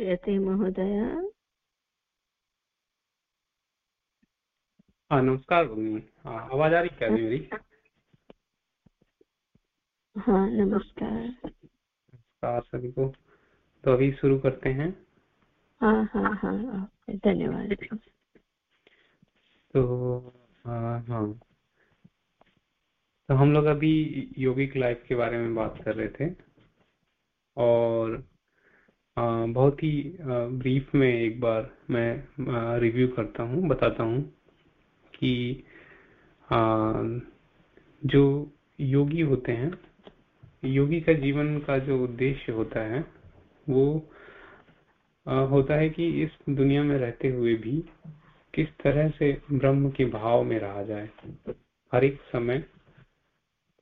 श्रूयते महोदय। हाँ नमस्कार भगिनी। हाँ, आवाज़ आ रही क्या मेरी? हाँ नमस्कार। नमस्कार सभी को तो अभी शुरू करते हैं। हाँ हाँ हाँ धन्यवाद। तो हाँ हाँ। तो हम लोग अभी योगिक लाइफ के बारे में बात कर रहे थे। और बहुत ही ब्रीफ में एक बार मैं रिव्यू करता हूँ, बताता हूँ कि जो योगी होते हैं, योगी का जीवन का जो उद्देश्य होता है, वो होता है कि इस दुनिया में रहते हुए भी किस तरह से ब्रह्म के भाव में रहा जाए। हर एक समय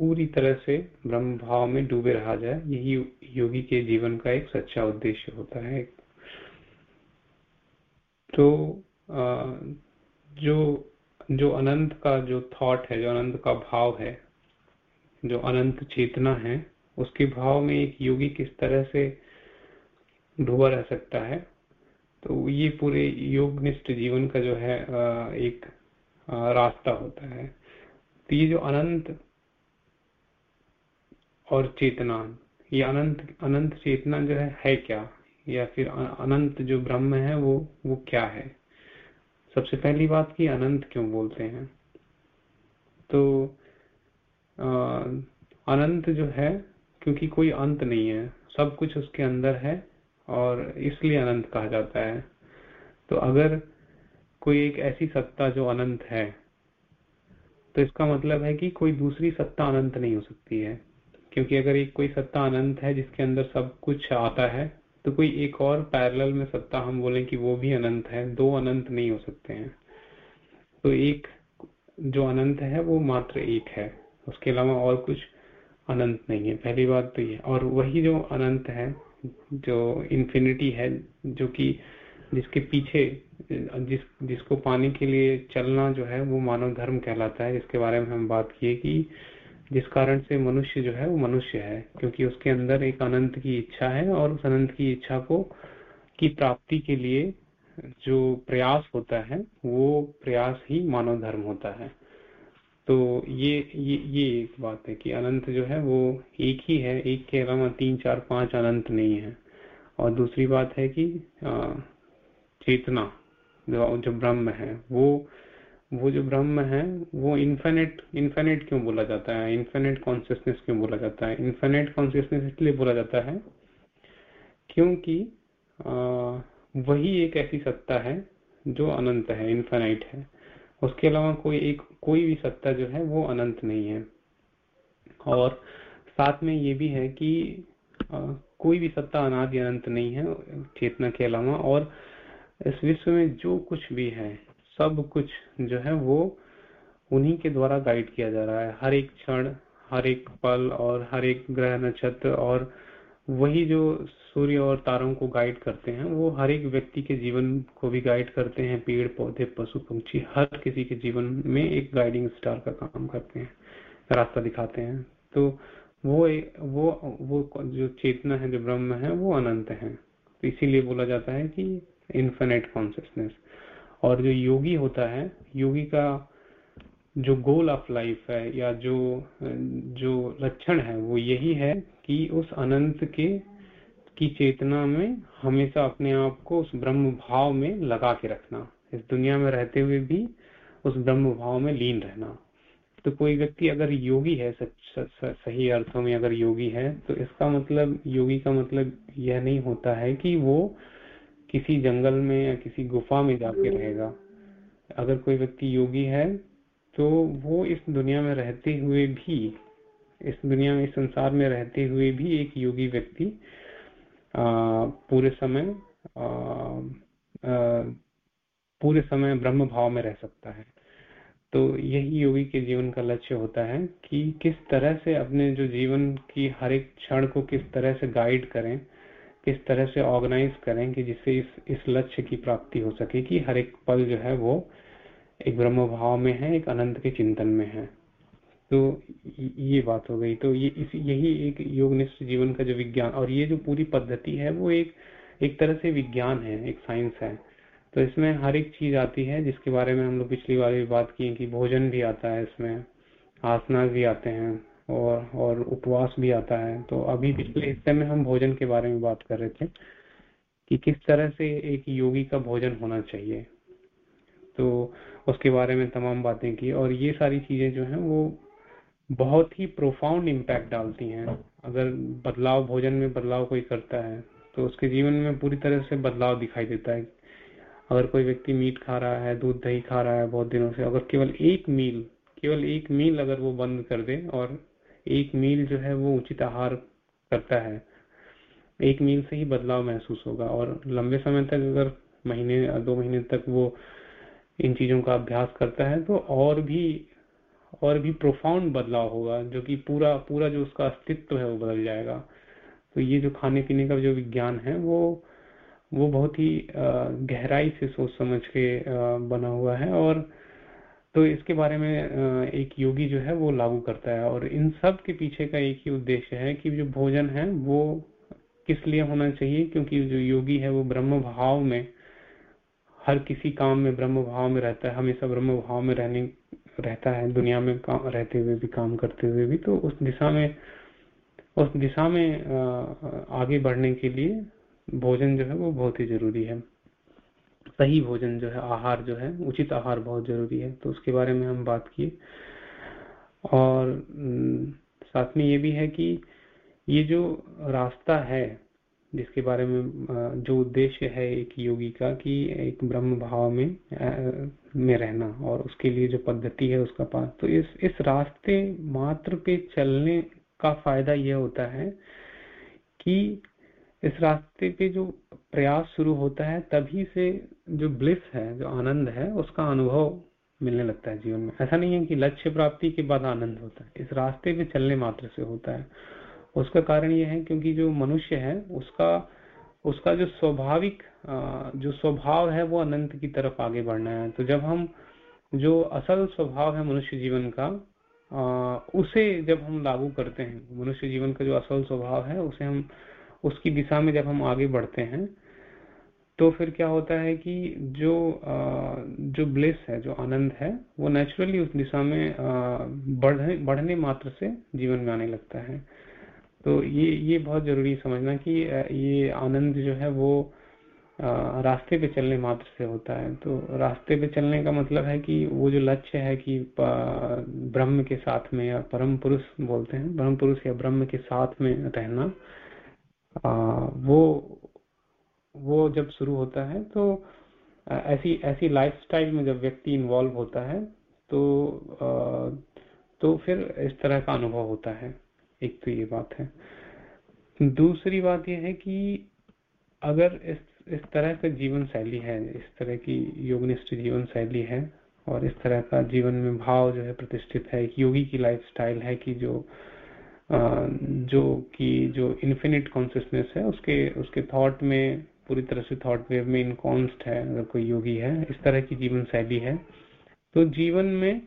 पूरी तरह से ब्रह्म भाव में डूबे रहा जाए, यही योगी के जीवन का एक सच्चा उद्देश्य होता है। तो जो जो अनंत का जो थॉट है, जो अनंत का भाव है, जो अनंत चेतना है, उसके भाव में एक योगी किस तरह से डूबा रह सकता है तो ये पूरे योगनिष्ठ जीवन का जो है एक रास्ता होता है। तो ये जो अनंत और चेतना ये अनंत अनंत चेतना जो है है क्या? या फिर अनंत जो ब्रह्म है वो वो क्या है? सबसे पहली बात की अनंत क्यों बोलते हैं? तो आ, अनंत जो है क्योंकि कोई अंत नहीं है। सब कुछ उसके अंदर है और इसलिए अनंत कहा जाता है। तो अगर कोई एक ऐसी सत्ता जो अनंत है तो इसका मतलब है कि कोई दूसरी सत्ता अनंत नहीं हो सकती है। क्योंकि अगर एक कोई सत्ता अनंत है जिसके अंदर सब कुछ आता है तो कोई एक और पैरेलल में सत्ता हम बोले कि वो भी अनंत है, दो अनंत नहीं हो सकते हैं। तो एक जो अनंत है, वो मात्र एक है। उसके अलावा और कुछ अनंत नहीं है। पहली बात तो ये। और वही जो अनंत है, जो इन्फिनिटी है, जो कि जिसके पीछे, जिस, जिसको पाने के लिए चलना जो है, वो मानव धर्म कहलाता है। जिसके बारे में हम बात किए कि जिस कारण से मनुष्य जो है, वो मनुष्य है, क्योंकि उसके अंदर एक अनंत की इच्छा है और उस अनंत की इच्छा को, की प्राप्ति के लिए जो प्रयास होता है, वो प्रयास ही मानव धर्म होता है। तो ये ये ये एक बात है कि अनंत जो है, वो एक ही है, एक के अलावा तीन, चार, पाँच अनंत नहीं है। और दूसरी बात है कि चेतना जो ब्रह्म है, वो वो जो ब्रह्म है वो इन्फिनिट इन्फिनिट क्यों बोला जाता है? इन्फिनिट कॉन्सियसनेस क्यों बोला जाता है? इन्फिनिट कॉन्सियसनेस इसलिए बोला जाता है क्योंकि आ, वही एक ऐसी सत्ता है जो अनंत है इन्फेनाइट है। उसके अलावा कोई एक कोई भी सत्ता जो है वो अनंत नहीं है। और साथ में ये भी है कि आ, कोई भी सत्ता अनादि अनंत नहीं है चेतना के अलावा। और इस विश्व में जो कुछ भी है सब कुछ जो है वो उन्हीं के द्वारा गाइड किया जा रहा है। हर एक क्षण, हर एक पल और हर एक ग्रह नक्षत्र और वही जो सूर्य और तारों को गाइड करते हैं, वो हर एक व्यक्ति के जीवन को भी गाइड करते हैं। पेड़, पौधे, पशु पंक्षी हर किसी के जीवन में एक गाइडिंग स्टार का काम करते हैं, रास्ता दिखाते हैं। तो वो वो वो जो चेतना है, जो ब्रह्म है, वो अनंत है। तो इसीलिए बोला जाता है कि इन्फिनेट कॉन्सियसनेस और जो योगी होता है योगी का जो गोल ऑफ़ लाइफ है या जो जो लक्षण है वो यही है कि उस अनंत के की चेतना में हमेशा अपने आप को उस ब्रह्म भाव में लगा के रखना। इस दुनिया में रहते हुए भी उस ब्रह्म भाव में लीन रहना। तो कोई व्यक्ति अगर योगी है सच, सच, सही अर्थों में अगर योगी है तो इसका मतलब योगी का मतलब यह नहीं होता है कि वो किसी जंगल में या किसी गुफा में जाके रहेगा। अगर कोई व्यक्ति योगी है तो वो इस दुनिया में रहते हुए भी इस दुनिया में इस संसार में रहते हुए भी एक योगी व्यक्ति पूरे समय आ, आ, पूरे समय ब्रह्म भाव में रह सकता है। तो यही योगी के जीवन का लक्ष्य होता है कि किस तरह से अपने जो जीवन की हर एक क्षण को किस तरह से गाइड करें किस तरह से ऑर्गेनाइज करें कि जिससे इस इस लक्ष्य की प्राप्ति हो सके कि हर एक पल जो है वो एक ब्रह्म भाव में है, एक अनंत के चिंतन में है। तो ये बात हो गई। तो ये इस, यही एक योगनिष्ठ जीवन का जो विज्ञान और ये जो पूरी पद्धति है वो एक एक तरह से विज्ञान है, एक साइंस है। तो इसमें हर एक चीज़ आती है जिसके बारे में हम लोग पिछली बार भी बात की कि भोजन भी आता है इसमें आसना भी आते हैं। और और उपवास भी आता है। तो अभी पिछले हिस्से में हम भोजन के बारे में बात कर रहे थे कि किस तरह से एक योगी का भोजन होना चाहिए। तो उसके बारे में तमाम बातें की और ये सारी चीज़ें जो हैं वो बहुत ही प्रोफाउंड इम्पैक्ट डालती हैं। अगर बदलाव, भोजन में बदलाव कोई करता है तो उसके जीवन में पूरी तरह से बदलाव दिखाई देता है। अगर कोई व्यक्ति मीट खा रहा है, दूध दही खा रहा है बहुत दिनों से, अगर केवल एक मील, केवल एक मील अगर वो बंद कर दे और एक मील जो है वो उचित आहार करता है। एक मील से ही बदलाव महसूस होगा और लंबे समय तक अगर महीने दो महीने तक वो इन चीज़ों का अभ्यास करता है तो और भी और भी प्रोफाउंड बदलाव होगा, जो कि पूरा पूरा जो उसका अस्तित्व है वो बदल जाएगा। तो ये जो खाने पीने का जो विज्ञान है, वो वो बहुत ही गहराई से सोच समझ के बना हुआ है और तो इसके बारे में एक योगी जो है वो लागू करता है और इन सब के पीछे का एक ही उद्देश्य है कि जो भोजन है वो किस लिए होना चाहिए, क्योंकि जो योगी है वो ब्रह्म भाव में, हर किसी काम में ब्रह्म भाव में रहता है, हमेशा ब्रह्म भाव में रहने, रहता है, दुनिया में काम, रहते हुए भी, काम करते हुए भी। तो उस दिशा में, उस दिशा में आगे बढ़ने के लिए भोजन जो है वो बहुत ही ज़रूरी है। सही भोजन जो है, आहार जो है, उचित आहार बहुत ज़रूरी है। तो उसके बारे में हम बात किए। और साथ में ये भी है कि ये जो रास्ता है, जिसके बारे में जो उद्देश्य है एक योगी का कि एक ब्रह्म भाव में में रहना और उसके लिए जो पद्धति है उसका पास तो इस इस रास्ते मात्र पे चलने का फ़ायदा यह होता है कि इस रास्ते पे जो प्रयास शुरू होता है, तभी से जो ब्लिस है, जो आनंद है, उसका अनुभव मिलने लगता है जीवन में। ऐसा नहीं है कि लक्ष्य प्राप्ति के बाद आनंद होता है। इस रास्ते पे चलने मात्र से होता है। उसका कारण ये है क्योंकि जो मनुष्य है, उसका उसका जो स्वाभाविक जो स्वभाव है, वो अनंत की तरफ़ आगे बढ़ना है। तो जब हम, जो असल स्वभाव है मनुष्य जीवन का उसे जब हम लागू करते हैं, मनुष्य जीवन का जो असल स्वभाव है, उसे हम उसकी दिशा में जब हम आगे बढ़ते हैं तो फिर क्या होता है कि जो जो ब्लेस है, जो आनंद है, वो नेचुरली उस दिशा में बढ़ने बढ़ने मात्र से जीवन में आने लगता है। तो ये ये बहुत ज़रूरी समझना कि ये आनंद जो है वो रास्ते पे चलने मात्र से होता है। तो रास्ते पे चलने का मतलब है कि वो जो लक्ष्य है कि ब्रह्म के साथ में या परम पुरुष बोलते हैं, ब्रह्म पुरुष या ब्रह्म के साथ में रहना वो वो जब शुरू होता है तो ऐसी ऐसी लाइफस्टाइल में जब व्यक्ति इन्वॉल्व होता है तो आ, तो फिर इस तरह का अनुभव होता है। एक तो ये बात है। दूसरी बात यह है कि अगर इस इस तरह का जीवन शैली है इस तरह की योगनिष्ठ जीवन शैली है और इस तरह का जीवन में भाव जो है प्रतिष्ठित है एक योगी की लाइफ स्टाइल है कि जो जो कि जो इन्फिनिट कॉन्सियसनेस है, उसके उसके थॉट में, पूरी तरह से थॉट वेव में इनकॉन्स्ट है, अगर कोई योगी है, इस तरह की जीवन शैली है। तो जीवन में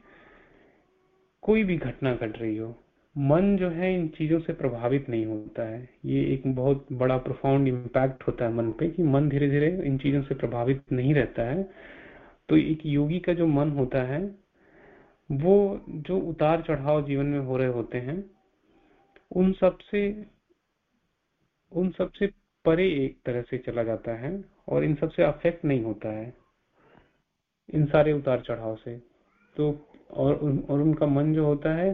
कोई भी घटना घट रही हो, मन जो है इन चीज़ों से प्रभावित नहीं होता है। ये एक बहुत बड़ा प्रोफाउंड इम्पैक्ट होता है मन पे कि मन धीरे धीरे इन चीज़ों से प्रभावित नहीं रहता है। तो एक योगी का जो मन होता है, वो जो उतार चढ़ाव जीवन में हो रहे होते हैं उन सबसे उन सबसे परे एक तरह से चला जाता है और इन सबसे अफेक्ट नहीं होता है। इन सारे उतार चढ़ाव से। तो और और उनका मन जो होता है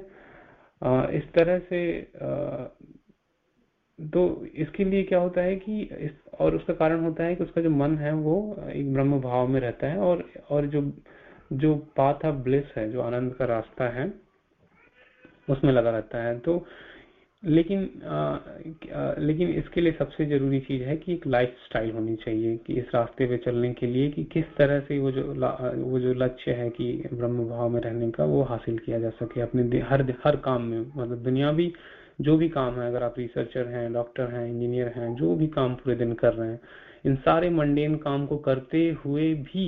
इस तरह से तो इसके लिए क्या होता है कि इस, और उसका कारण होता है कि उसका जो मन है वो एक ब्रह्म भाव में रहता है और और जो जो पाथ ऑफ़ ब्लिस है, जो आनंद का रास्ता है, उसमें लगा रहता है। तो लेकिन आ, लेकिन इसके लिए सबसे ज़रूरी चीज़ है कि एक लाइफ स्टाइल होनी चाहिए कि इस रास्ते पे चलने के लिए कि किस तरह से वो जो वो जो लक्ष्य है कि ब्रह्म भाव में रहने का वो हासिल किया जा सके अपने हर हर काम में। मतलब दुनिया भी जो भी काम है अगर आप रिसर्चर हैं डॉक्टर हैं इंजीनियर हैं जो भी काम पूरे दिन कर रहे हैं इन सारे मंडेन काम को करते हुए भी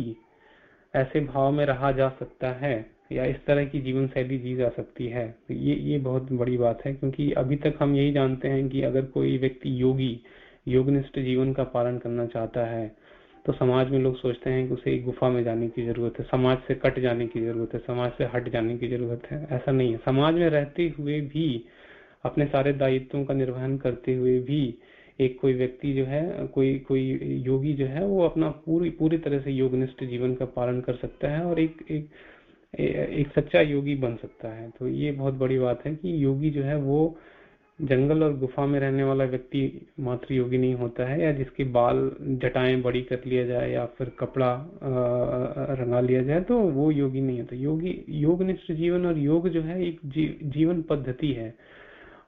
ऐसे भाव में रहा जा सकता है। या इस तरह की जीवन शैली जी जा सकती है। तो ये ये बहुत बड़ी बात है, क्योंकि अभी तक हम यही जानते हैं कि अगर कोई व्यक्ति योगी, योगनिष्ठ जीवन का पालन करना चाहता है तो समाज में लोग सोचते हैं कि उसे एक गुफा में जाने की ज़रूरत है, समाज से कट जाने की ज़रूरत है, समाज से हट जाने की ज़रूरत है। ऐसा नहीं है। समाज में रहते हुए भी, अपने सारे दायित्वों का निर्वहन करते हुए भी एक कोई व्यक्ति जो है, कोई कोई योगी जो है, वो अपना पूरी पूरी तरह से योगनिष्ठ जीवन का पालन कर सकता है और एक एक एक सच्चा योगी बन सकता है। तो ये बहुत बड़ी बात है कि योगी जो है वो जंगल और गुफा में रहने वाला व्यक्ति मात्र योगी नहीं होता है या जिसके बाल जटाएँ बड़ी कर लिया जाए या फिर कपड़ा रंगा लिया जाए तो वो योगी नहीं होता। योगी योग निष्ठ जीवन और योग जो है एक जी, जीवन पद्धति है।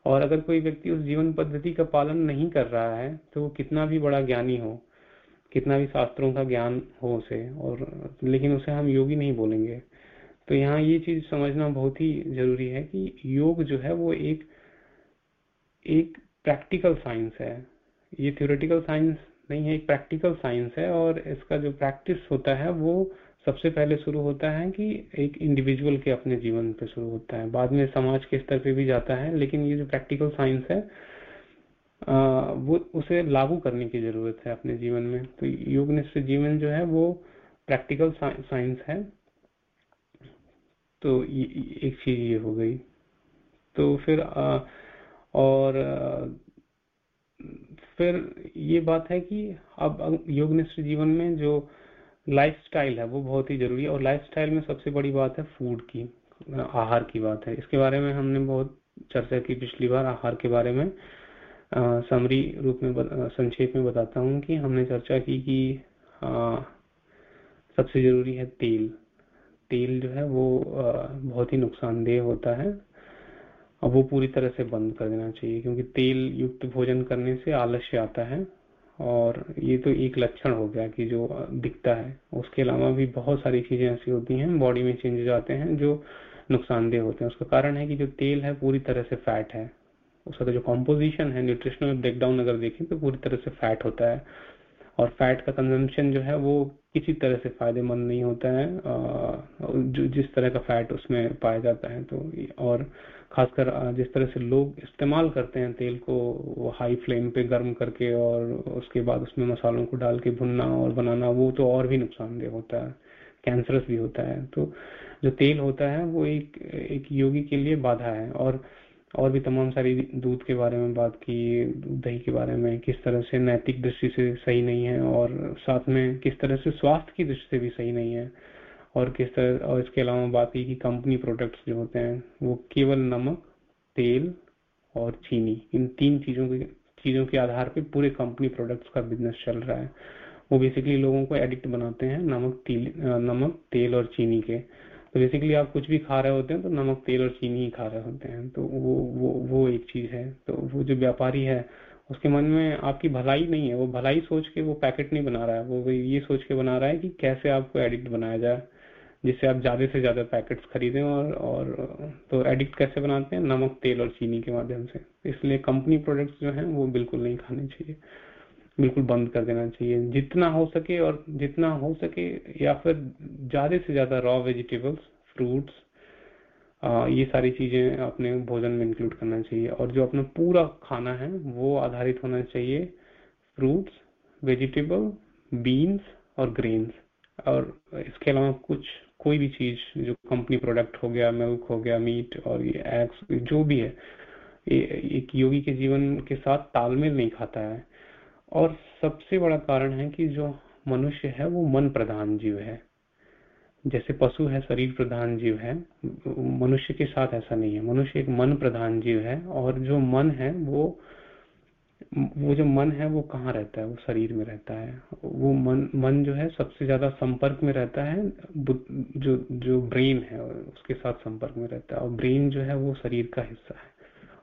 और अगर कोई व्यक्ति उस जीवन पद्धति का पालन नहीं कर रहा है तो वो कितना भी बड़ा ज्ञानी हो कितना भी शास्त्रों का ज्ञान हो उसे और लेकिन उसे हम योगी नहीं बोलेंगे। तो यहाँ ये चीज़ समझना बहुत ही ज़रूरी है कि योग जो है वो एक एक प्रैक्टिकल साइंस है। ये थ्योरेटिकल साइंस नहीं है एक प्रैक्टिकल साइंस है और इसका जो प्रैक्टिस होता है वो सबसे पहले शुरू होता है कि एक इंडिविजुअल के अपने जीवन पे शुरू होता है। बाद में समाज के स्तर पे भी जाता है लेकिन ये जो प्रैक्टिकल साइंस है आ, वो उसे लागू करने की ज़रूरत है अपने जीवन में। तो योगनिष्ठ जीवन जो है वो प्रैक्टिकल साइंस है। तो एक चीज़ ये हो गई। तो फिर आ, और आ, फिर ये बात है कि अब योगनिष्ठ जीवन में जो लाइफस्टाइल है वो बहुत ही ज़रूरी है और लाइफस्टाइल में सबसे बड़ी बात है फ़ूड की आहार की बात है। इसके बारे में हमने बहुत चर्चा की पिछली बार आहार के बारे में। समरी रूप में संक्षेप में बताता हूँ कि हमने चर्चा की कि आ, सबसे ज़रूरी है तेल। तेल जो है वो बहुत ही नुकसानदेह होता है। अब वो पूरी तरह से बंद कर देना चाहिए, क्योंकि तेल युक्त भोजन करने से आलस्य आता है। और ये तो एक लक्षण हो गया कि जो दिखता है। उसके अलावा भी बहुत सारी चीज़ें ऐसी होती हैं, बॉडी में चेंजेस आते हैं, जो नुकसानदेह होते हैं। उसका कारण है कि जो तेल है पूरी तरह से फैट है। उसका तो जो कॉम्पोजिशन है न्यूट्रिशनल ब्रेकडाउन अगर देखें तो पूरी तरह से फैट होता है। और फैट का कंजम्पशन जो है वो किसी तरह से फ़ायदेमंद नहीं होता है जो जिस तरह का फैट उसमें पाया जाता है तो और खासकर जिस तरह से लोग इस्तेमाल करते हैं तेल को, वो हाई फ्लेम पे गर्म करके और उसके बाद उसमें मसालों को डाल के भुनना और बनाना, वो तो और भी नुकसानदेह होता है कैंसरस भी होता है। तो जो तेल होता है, वो एक एक योगी के लिए बाधा है और और भी तमाम सारी दूध के बारे में बात की, दही के बारे में, किस तरह से नैतिक दृष्टि से सही नहीं है और साथ में किस तरह से स्वास्थ्य की दृष्टि से भी सही नहीं है और किस तरह, और इसके अलावा बात की कि कंपनी प्रोडक्ट्स जो होते हैं, वो केवल नमक, तेल और चीनी, इन तीन चीज़ों के चीज़ों के आधार पे पूरे कंपनी प्रोडक्ट्स का बिज़नेस चल रहा है। वो बेसिकली लोगों को एडिक्ट बनाते हैं नमक, तेल नमक, तेल और चीनी के। तो बेसिकली आप कुछ भी खा रहे होते हैं तो नमक, तेल और चीनी ही खा रहे होते हैं। तो वो वो वो एक चीज़ है। तो वो जो व्यापारी है, उसके मन में आपकी भलाई नहीं है। वो भलाई सोच के वो पैकेट नहीं बना रहा है। वो ये सोच के बना रहा है कि कैसे आपको एडिक्ट बनाया जाए, जिससे आप ज़्यादा से ज़्यादा पैकेट्स खरीदें और और तो एडिक्ट कैसे बनाते हैं? नमक, तेल और चीनी के माध्यम से। इसलिए कंपनी प्रोडक्ट्स जो हैं वो बिल्कुल नहीं खाने चाहिए। बिल्कुल बंद कर देना चाहिए। जितना हो सके और जितना हो सके या फिर ज़्यादा से ज़्यादा रॉ वेजिटेबल्स फ्रूट्स ये सारी चीज़ें अपने भोजन में इंक्लूड करना चाहिए। और जो अपना पूरा खाना है, वो आधारित होना चाहिए। फ्रूट्स वेजिटेबल बीन्स और ग्रेन्स और इसके अलावा कुछ, कोई भी चीज़ जो कंपनी प्रोडक्ट हो गया मिल्क हो गया मीट और ये एग्स जो भी है एक योगी के जीवन के साथ तालमेल नहीं खाता है। और सबसे बड़ा कारण है कि जो मनुष्य है, वो मन प्रधान जीव है। जैसे पशु है, शरीर प्रधान जीव है। मनुष्य के साथ ऐसा नहीं है। मनुष्य एक मन प्रधान जीव है और जो मन है, वो वो जो मन है, वो कहाँ रहता है? वो शरीर में रहता है। वो मन मन जो है, सबसे ज़्यादा संपर्क में रहता है। जो जो ब्रेन है, उसके साथ संपर्क में रहता है। और ब्रेन जो है, वो शरीर का हिस्सा है।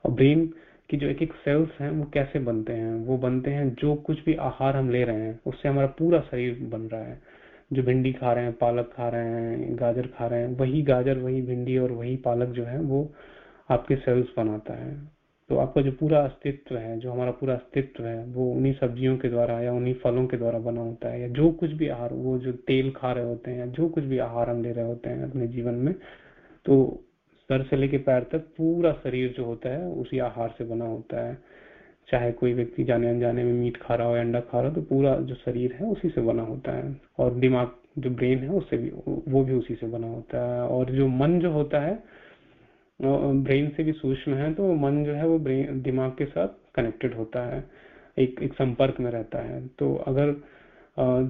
और ब्रेन की जो एक एक सेल्स हैं, वो कैसे बनते हैं? वो बनते हैं जो कुछ भी आहार हम ले रहे हैं, उससे हमारा पूरा शरीर बन रहा है। जो भिंडी खा रहे हैं, पालक खा रहे हैं, गाजर खा रहे हैं, वही गाजर, वही भिंडी और वही पालक जो है, वो आपके सेल्स बनाता है। तो आपका जो पूरा अस्तित्व है, जो हमारा पूरा अस्तित्व है, वो उन्हीं सब्जियों के द्वारा या उन्हीं फलों के द्वारा बना होता है। या जो कुछ भी आहार, वो जो तेल खा रहे होते हैं, या जो कुछ भी आहार हम ले रहे होते हैं अपने जीवन में तो सर से लेके पैर तक पूरा शरीर जो होता है, उसी आहार से बना होता है। चाहे कोई व्यक्ति जाने अनजाने में मीट खा रहा हो अंडा खा रहा हो तो पूरा जो शरीर है, उसी से बना होता है। और दिमाग जो ब्रेन है, उससे भी, वो भी उसी से बना होता है। और जो मन जो होता है ब्रेन से भी सूक्ष्म है तो मन जो है, वो ब्रेन, दिमाग के साथ कनेक्टेड होता है। एक एक संपर्क में रहता है। तो अगर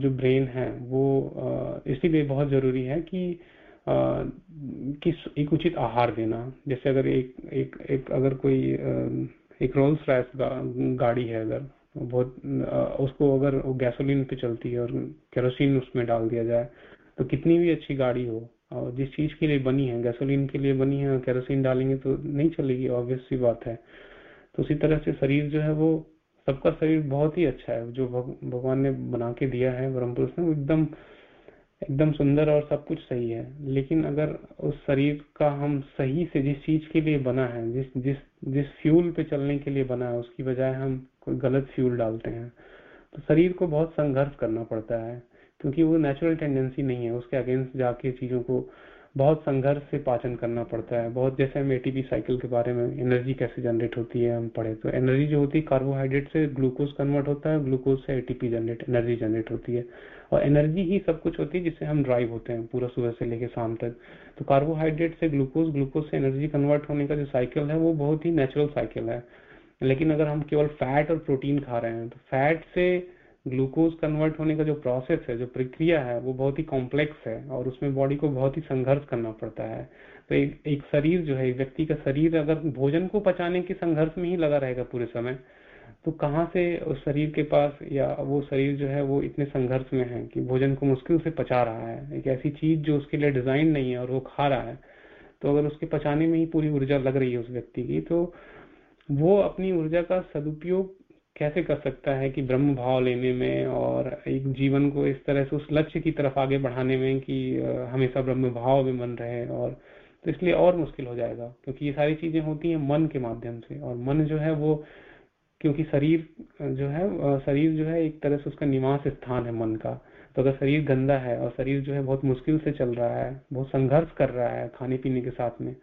जो ब्रेन है, वो इसीलिए बहुत ज़रूरी है कि कि एक उचित आहार देना। जैसे अगर एक एक एक, अगर कोई एक रोल्स राइस गाड़ी है अगर, बहुत उसको अगर वो गैसोलीन पे चलती है और केरोसिन उसमें डाल दिया जाए तो कितनी भी अच्छी गाड़ी हो, और जिस चीज़ के लिए बनी है गैसोलीन के लिए बनी है केरोसिन डालेंगे तो नहीं चलेगी ऑब्वियस सी बात है। तो उसी तरह से शरीर जो है वो, सबका शरीर बहुत ही अच्छा है, जो भगवान ने बना के दिया है ब्रह्म पुरुष ने एकदम एकदम सुंदर और सब कुछ सही है। लेकिन अगर उस शरीर का हम सही से जिस चीज़ के लिए बना है, जिस जिस जिस फ्यूल पे चलने के लिए बना है, उसकी बजाय हम कोई गलत फ्यूल डालते हैं तो शरीर को बहुत संघर्ष करना पड़ता है, क्योंकि वो नेचुरल टेंडेंसी नहीं है। उसके अगेंस्ट जाके चीज़ों को बहुत संघर्ष से पाचन करना पड़ता है। बहुत जैसे हम एटीपी साइकिल के बारे में एनर्जी कैसे जनरेट होती है हम पढ़े तो एनर्जी जो होती है कार्बोहाइड्रेट से ग्लूकोज कन्वर्ट होता है ग्लूकोज से एटीपी जनरेट एनर्जी जनरेट होती है। और एनर्जी ही सब कुछ होती है जिससे हम ड्राइव होते हैं पूरा सुबह से लेकर शाम तक। तो कार्बोहाइड्रेट से ग्लूकोज ग्लूकोज से एनर्जी कन्वर्ट होने का जो साइकिल है वो बहुत ही नेचुरल साइकिल है। लेकिन अगर हम केवल फैट और प्रोटीन खा रहे हैं तो फैट से ग्लूकोज कन्वर्ट होने का जो प्रोसेस है जो प्रक्रिया है वो बहुत ही कॉम्प्लेक्स है और उसमें बॉडी को बहुत ही संघर्ष करना पड़ता है। तो एक, एक शरीर जो है व्यक्ति का शरीर अगर भोजन को पचाने के संघर्ष में ही लगा रहेगा पूरे समय तो कहाँ से उस शरीर के पास या वो शरीर जो है वो इतने संघर्ष में है कि भोजन को मुश्किल से पचा रहा है? एक ऐसी चीज़ जो उसके लिए डिज़ाइन नहीं है और वो खा रहा है। तो अगर उसके पचाने में ही पूरी ऊर्जा लग रही है उस व्यक्ति की तो वो अपनी ऊर्जा का सदुपयोग कैसे कर सकता है कि ब्रह्म भाव लेने में और एक जीवन को इस तरह से उस लक्ष्य की तरफ़ आगे बढ़ाने में कि हमेशा ब्रह्म भाव में मन रहे और तो इसलिए और मुश्किल हो जाएगा? क्योंकि ये सारी चीज़ें होती हैं मन के माध्यम से और मन जो है वो क्योंकि शरीर जो है शरीर जो है एक तरह से उसका निवास स्थान है मन का। तो अगर शरीर गंदा है और शरीर जो है बहुत मुश्किल से चल रहा है बहुत संघर्ष कर रहा है खाने पीने के साथ में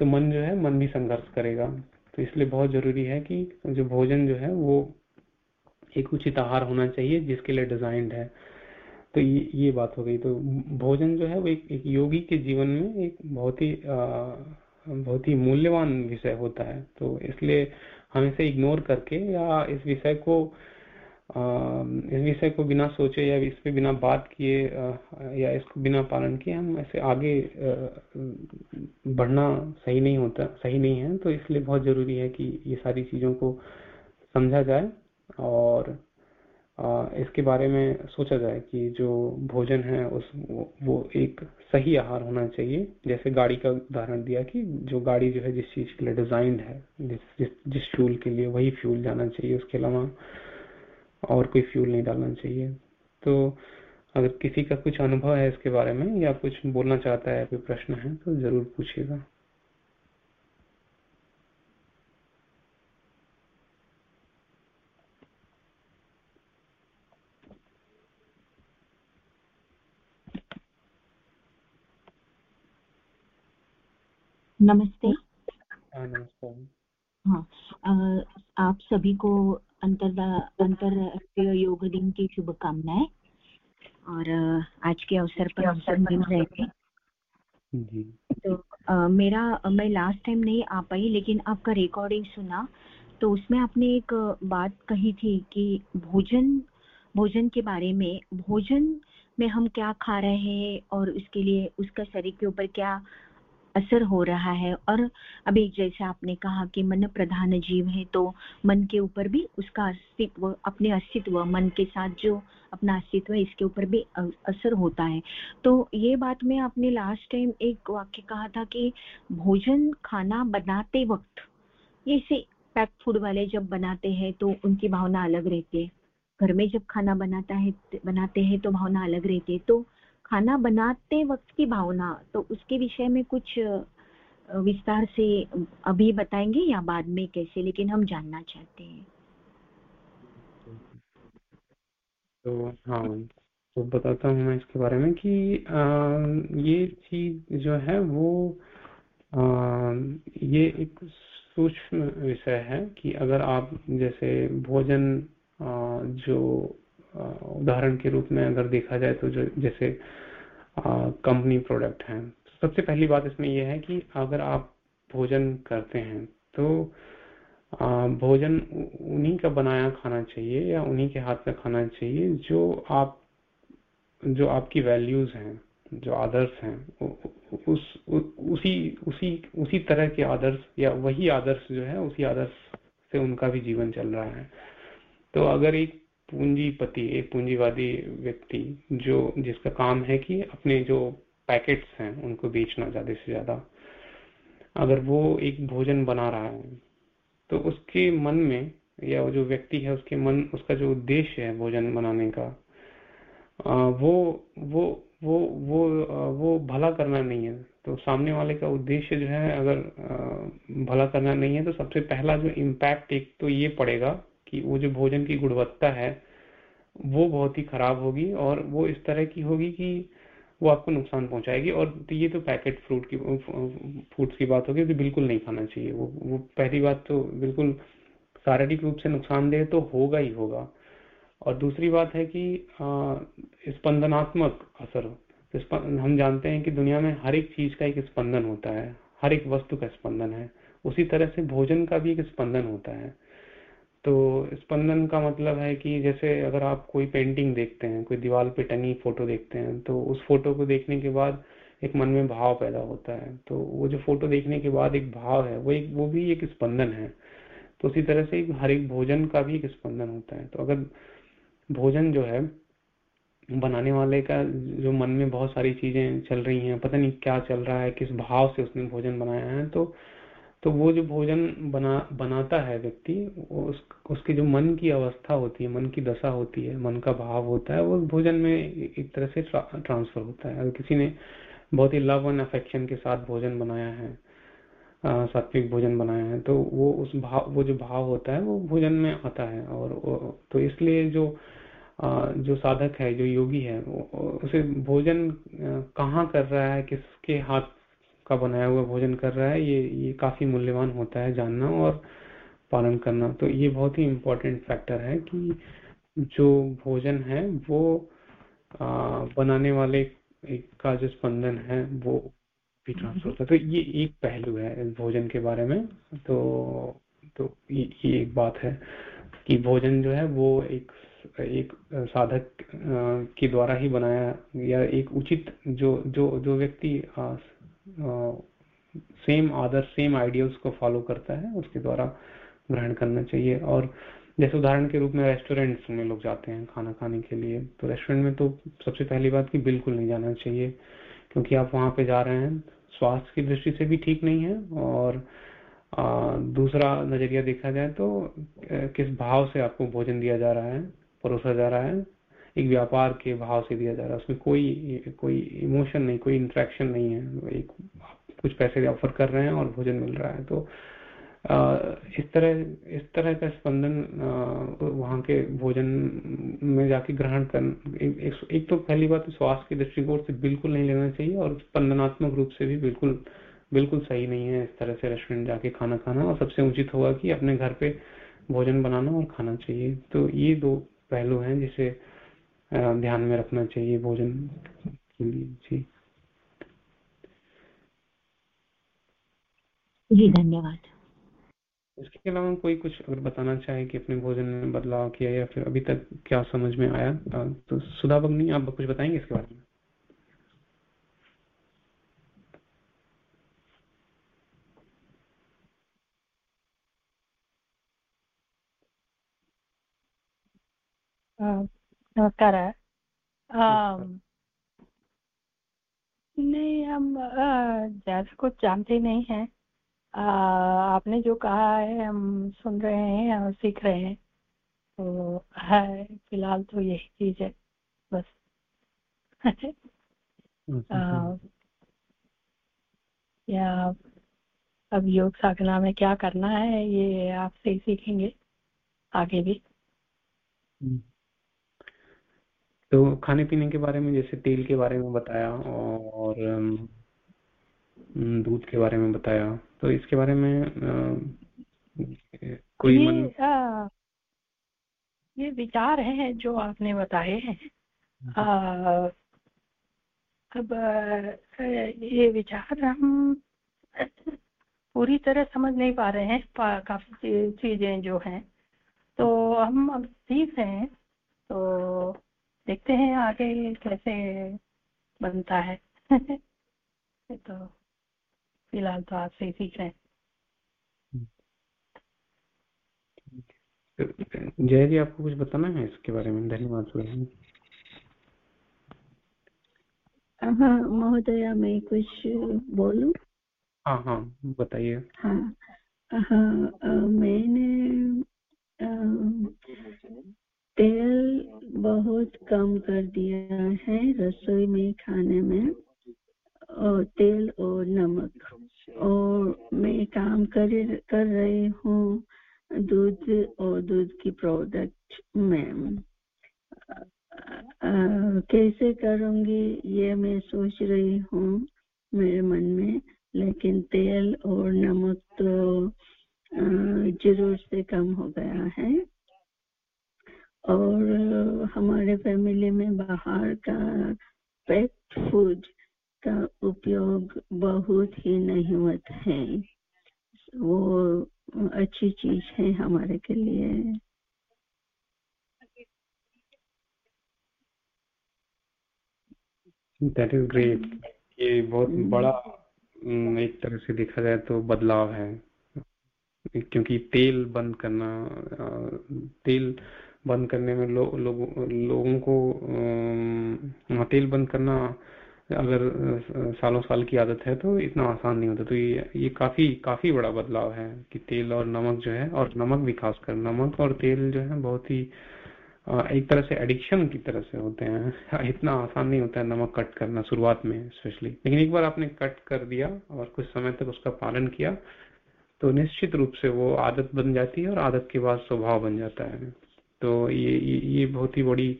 तो मन जो है मन भी संघर्ष करेगा। तो इसलिए बहुत ज़रूरी है कि जो भोजन जो है वो एक उचित आहार होना चाहिए जिसके लिए डिजाइंड है। तो ये ये बात हो गई। तो भोजन जो है वो एक, एक योगी के जीवन में एक बहुत ही बहुत ही मूल्यवान विषय होता है। तो इसलिए हम इसे इग्नोर करके या इस विषय को इस विषय को बिना सोचे या इस पे बिना बात किए या इसको बिना पालन किए हम ऐसे आगे बढ़ना सही नहीं होता, सही नहीं है। तो इसलिए बहुत ज़रूरी है कि ये सारी चीज़ों को समझा जाए और इसके बारे में सोचा जाए कि जो भोजन है उस वो एक सही आहार होना चाहिए। जैसे गाड़ी का उदाहरण दिया कि जो गाड़ी जो है, जिस चीज़ के लिए डिजाइंड है, जिस जिस जिस फ्यूल के लिए वही फ्यूल जाना चाहिए उसके अलावा और कोई फ्यूल नहीं डालना चाहिए। तो अगर किसी का कुछ अनुभव है इसके बारे में या कुछ बोलना चाहता है कोई प्रश्न है तो ज़रूर पूछिएगा। नमस्ते। हाँ हाँ आप सभी को अंतरराष्ट्रीय योग दिन की शुभकामनाएँ। और आज के अवसर पर अवसर मिल रहे थे तो आ, मेरा मैं लास्ट टाइम नहीं आ पाई लेकिन आपका रिकॉर्डिंग सुना तो उसमें आपने एक बात कही थी कि भोजन भोजन के बारे में भोजन में हम क्या खा रहे हैं और उसके लिए उसका शरीर के ऊपर क्या असर हो रहा है। और अभी जैसे आपने कहा कि मन प्रधान जीव है तो मन के ऊपर भी उसका अस्तित्व, अपने अस्तित्व, मन के साथ जो अपना अस्तित्व है, इसके ऊपर भी असर होता है। तो ये बात में आपने लास्ट टाइम एक वाक्य कहा था कि भोजन खाना बनाते वक्त, ये पैक फ़ूड वाले जब बनाते हैं तो उनकी भावना अलग रहती है। घर में जब खाना बनाता है, बनाते हैं तो भावना अलग रहती है। तो खाना बनाते वक्त की भावना तो उसके विषय में कुछ विस्तार से अभी बताएँगे या बाद में कैसे लेकिन हम जानना चाहते हैं? तो हाँ तो बताता हूँ मैं इसके बारे में कि आ, ये चीज़ जो है वो आ, ये एक सूक्ष्म विषय है कि अगर आप जैसे भोजन आ, जो उदाहरण के रूप में अगर देखा जाए तो जो जैसे कंपनी प्रोडक्ट हैं। सबसे पहली बात इसमें यह है कि अगर आप भोजन करते हैं तो भोजन उन्हीं का बनाया खाना चाहिए या उन्हीं के हाथ का खाना चाहिए जो आप जो आपकी वैल्यूज़ हैं जो आदर्श हैं। उस उ, उसी उसी उसी तरह के आदर्श या वही आदर्श जो है उसी आदर्श से उनका भी जीवन चल रहा है। तो अगर एक पूंजीपति, एक पूंजीवादी व्यक्ति जो, जिसका काम है कि अपने जो पैकेट्स हैं, उनको बेचना ज़्यादा से ज़्यादा। अगर वो एक भोजन बना रहा है तो उसके मन में, या वो जो व्यक्ति है, उसके मन, उसका जो उद्देश्य है भोजन बनाने का वो वो वो वो वो भला करना नहीं है। तो सामने वाले का उद्देश्य जो है, अगर भला करना नहीं है तो सबसे पहला जो इम्पैक्ट एक तो ये पड़ेगा कि वो जो भोजन की गुणवत्ता है, वो बहुत ही खराब होगी और वो इस तरह की होगी कि वो आपको नुकसान पहुंचाएगी। और तो ये तो पैकेट फ्रूट की फूड्स की बात होगी तो बिल्कुल नहीं खाना चाहिए। वो वो पहली बात तो बिल्कुल शारीरिक रूप से नुकसानदेह तो होगा ही होगा। और दूसरी बात है कि स्पंदनात्मक असर। तो हम जानते हैं कि दुनिया में हर एक चीज़ का एक स्पंदन होता है, हर एक वस्तु का स्पंदन है। उसी तरह से भोजन का भी एक स्पंदन होता है। तो स्पंदन का मतलब है कि जैसे अगर आप कोई पेंटिंग देखते हैं, कोई दीवार पे टंगी फ़ोटो देखते हैं तो उस फ़ोटो को देखने के बाद एक मन में भाव पैदा होता है। तो वो जो फ़ोटो देखने के बाद एक भाव है, वो एक, वो भी एक स्पंदन है। तो उसी तरह से हर एक भोजन का भी एक स्पंदन होता है। तो अगर भोजन जो है, बनाने वाले का जो मन में बहुत सारी चीज़ें चल रही हैं, पता नहीं क्या चल रहा है, किस भाव से उसने भोजन बनाया है तो तो वो जो भोजन बना, बनाता है व्यक्ति उस, उसके जो मन की अवस्था होती है, मन की दशा होती है, मन का भाव होता है, वो भोजन में एक तरह से ट्रांसफ़र होता है। अगर किसी ने बहुत ही लव एंड अफेक्शन के साथ भोजन बनाया है सात्विक भोजन बनाया है तो वो उस भाव, वो जो भाव होता है, वो भोजन में आता है। और तो इसलिए जो जो साधक है, जो योगी है उसे भोजन कहाँ कर रहा है, किसके हाथ का बनाया हुआ भोजन कर रहा है ये ये काफ़ी मूल्यवान होता है जानना और पालन करना। तो ये बहुत ही इम्पोर्टेंट फैक्टर है कि जो भोजन है वो आ, बनाने वाले का जो स्पंदन है वो भी ट्रांसफ़र होता है। तो ये एक पहलू है भोजन के बारे में। तो तो ये, ये एक बात है कि भोजन जो है वो एक एक साधक के द्वारा ही बनाया या एक उचित जो जो जो व्यक्ति सेम आदर सेम आइडियल्स को फॉलो करता है उसके द्वारा ग्रहण करना चाहिए। और जैसे उदाहरण के रूप में रेस्टोरेंट्स में लोग जाते हैं खाना खाने के लिए तो रेस्टोरेंट में तो सबसे पहली बात की बिल्कुल नहीं जाना चाहिए क्योंकि आप वहाँ पे जा रहे हैं स्वास्थ्य की दृष्टि से भी ठीक नहीं है और आ, दूसरा नज़रिया देखा जाए तो किस भाव से आपको भोजन दिया जा रहा है परोसा जा रहा है एक व्यापार के भाव से दिया जा रहा है। उसमें कोई कोई इमोशन नहीं कोई इंट्रैक्शन नहीं है। एक कुछ पैसे ऑफ़र कर रहे हैं और भोजन मिल रहा है। तो आ, इस तरह इस तरह का स्पंदन वहाँ के भोजन में जाके ग्रहण कर एक, एक तो पहली बात तो स्वास्थ्य के दृष्टिकोण से बिल्कुल नहीं लेना चाहिए और स्पंदनात्मक रूप से भी बिल्कुल बिल्कुल सही नहीं है इस तरह से रेस्टोरेंट जाके खाना खाना। और सबसे उचित होगा कि अपने घर पे भोजन बनाना और खाना चाहिए। तो ये दो पहलू हैं जिसे ध्यान में रखना चाहिए भोजन के लिए। जी। जी धन्यवाद। इसके अलावा कोई कुछ अगर बताना चाहे कि अपने भोजन में बदलाव किया या फिर अभी तक क्या समझ में आया तो सुधा बगनी आप कुछ बताएँगे इसके बारे में? नमस्कार नहीं हम ज़्यादा कुछ जानते नहीं हैं। आपने जो कहा है हम सुन रहे हैं और सीख रहे हैं। तो है फ़िलहाल तो यही चीज़ है बस। आ, या अब योग साधना में क्या करना है ये आपसे ही सीखेंगे आगे भी। हम्म। तो खाने पीने के बारे में जैसे तेल के बारे में बताया और दूध के बारे में बताया तो इसके बारे में आ, कोई ये मन आ, ये विचार है जो आपने बताए हैं। आ, अब ये विचार हम पूरी तरह समझ नहीं पा रहे हैं काफ़ी चीज़ें जो हैं। तो हम अब सीख रहे हैं तो देखते हैं आगे कैसे बनता है। तो फ़िलहाल तो आपसे ही सीख रहे हैं। जय जी आपको कुछ बताना है इसके बारे में? धन्यवाद हाँ महोदया मैं कुछ बोलूँ? हाँ हाँ बताइए। हाँ हाँ मैंने तेल बहुत कम कर दिया है रसोई में, खाने में। और तेल और नमक। और मैं काम कर कर रही हूँ दूध और दूध की प्रोडक्ट में। कैसे करूँगी ये मैं सोच रही हूँ मेरे मन में, लेकिन तेल और नमक तो ज़रूर से कम हो गया है। और हमारे फैमिली में बाहर का पेट फ़ूड का उपयोग बहुत ही नहीं होता है। वो अच्छी चीज़ है हमारे के लिए। दैट इज़ ग्रेट ये बहुत हम्म। बड़ा एक तरह से देखा जाए तो बदलाव है। क्योंकि तेल बंद करना तेल बंद करने में लो, लो, लोगों को तेल बंद करना अगर सालों साल की आदत है तो इतना आसान नहीं होता। तो ये ये काफ़ी काफ़ी बड़ा बदलाव है कि तेल और नमक जो है और नमक भी खासकर नमक और तेल जो है बहुत ही एक तरह से एडिक्शन की तरह से होते हैं। इतना आसान नहीं होता है नमक कट करना शुरुआत में स्पेशली लेकिन एक बार आपने कट कर दिया और कुछ समय तक उसका पालन किया तो निश्चित रूप से वो आदत बन जाती है और आदत के बाद स्वभाव बन जाता है। तो ये ये, बहुत ही बड़ी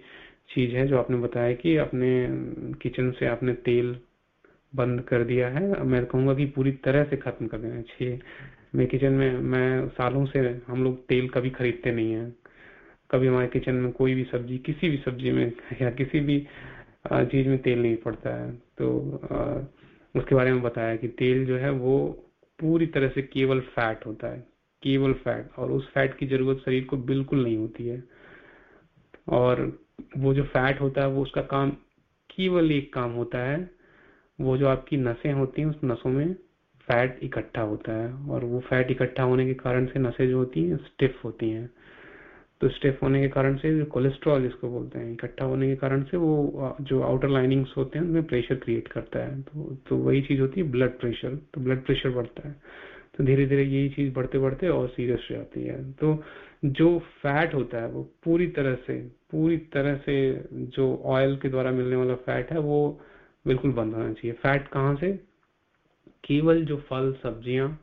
चीज़ है जो आपने बताया कि अपने किचन से आपने तेल बंद कर दिया है। मैं कहूँगा कि पूरी तरह से खत्म कर देना चाहिए। मैं किचन में मैं सालों से हम लोग तेल कभी खरीदते नहीं है। कभी हमारे किचन में कोई भी सब्ज़ी किसी भी सब्ज़ी में या किसी भी चीज़ में तेल नहीं पड़ता है। तो उसके बारे में बताया कि तेल जो है वो पूरी तरह से केवल फैट होता है। केवल फैट और उस फैट की ज़रूरत शरीर को बिल्कुल नहीं होती है। और वो जो फैट होता है, वो उसका काम केवल एक काम होता है, वो जो आपकी नसें होती हैं, उस नसों में फैट इकट्ठा होता है। और वो फैट इकट्ठा होने के कारण से नसें जो होती हैं स्टिफ होती हैं। तो स्टिफ होने के कारण से कोलेस्ट्रॉल जिसको बोलते हैं, इकट्ठा होने के कारण से वो जो आउटर लाइनिंग्स होते हैं, उनमें प्रेशर क्रिएट करता है। तो तो वही चीज़ होती है ब्लड प्रेशर तो ब्लड प्रेशर बढ़ता है। तो धीरे धीरे यही चीज़ बढ़ते बढ़ते और सीरियस हो जाती है। तो जो फैट होता है, वो पूरी तरह से, पूरी तरह से जो ऑयल के द्वारा मिलने वाला फैट है, वो बिल्कुल बंद होना चाहिए। फैट कहाँ से? केवल जो फल, सब्ज़ियाँ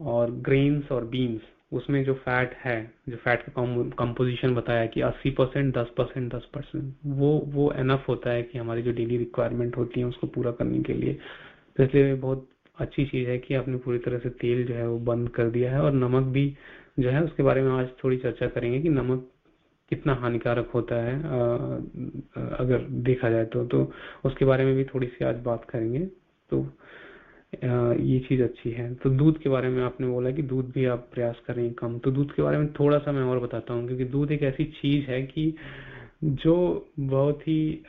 और ग्रेन्स और बीन्स उसमें जो फैट है, जो फैट का कंपोजिशन बताया कि 80 परसेंट, दस परसेंट दस परसेंट, वो वो एनफ होता है कि हमारी जो डेली रिक्वायरमेंट होती है, उसको पूरा करने के लिए। तो इसलिए बहुत अच्छी चीज़ है कि आपने पूरी तरह से तेल जो है वो बंद कर दिया है और नमक भी जो है उसके बारे में आज थोड़ी चर्चा करेंगे कि नमक कितना हानिकारक होता है अगर देखा जाए तो तो उसके बारे में भी थोड़ी सी आज बात करेंगे। तो ये चीज़ अच्छी है। तो दूध के बारे में आपने बोला कि दूध भी आप प्रयास करें कम। तो दूध के बारे में थोड़ा सा मैं और बताता हूँ, क्योंकि दूध एक ऐसी चीज़ है कि जो बहुत ही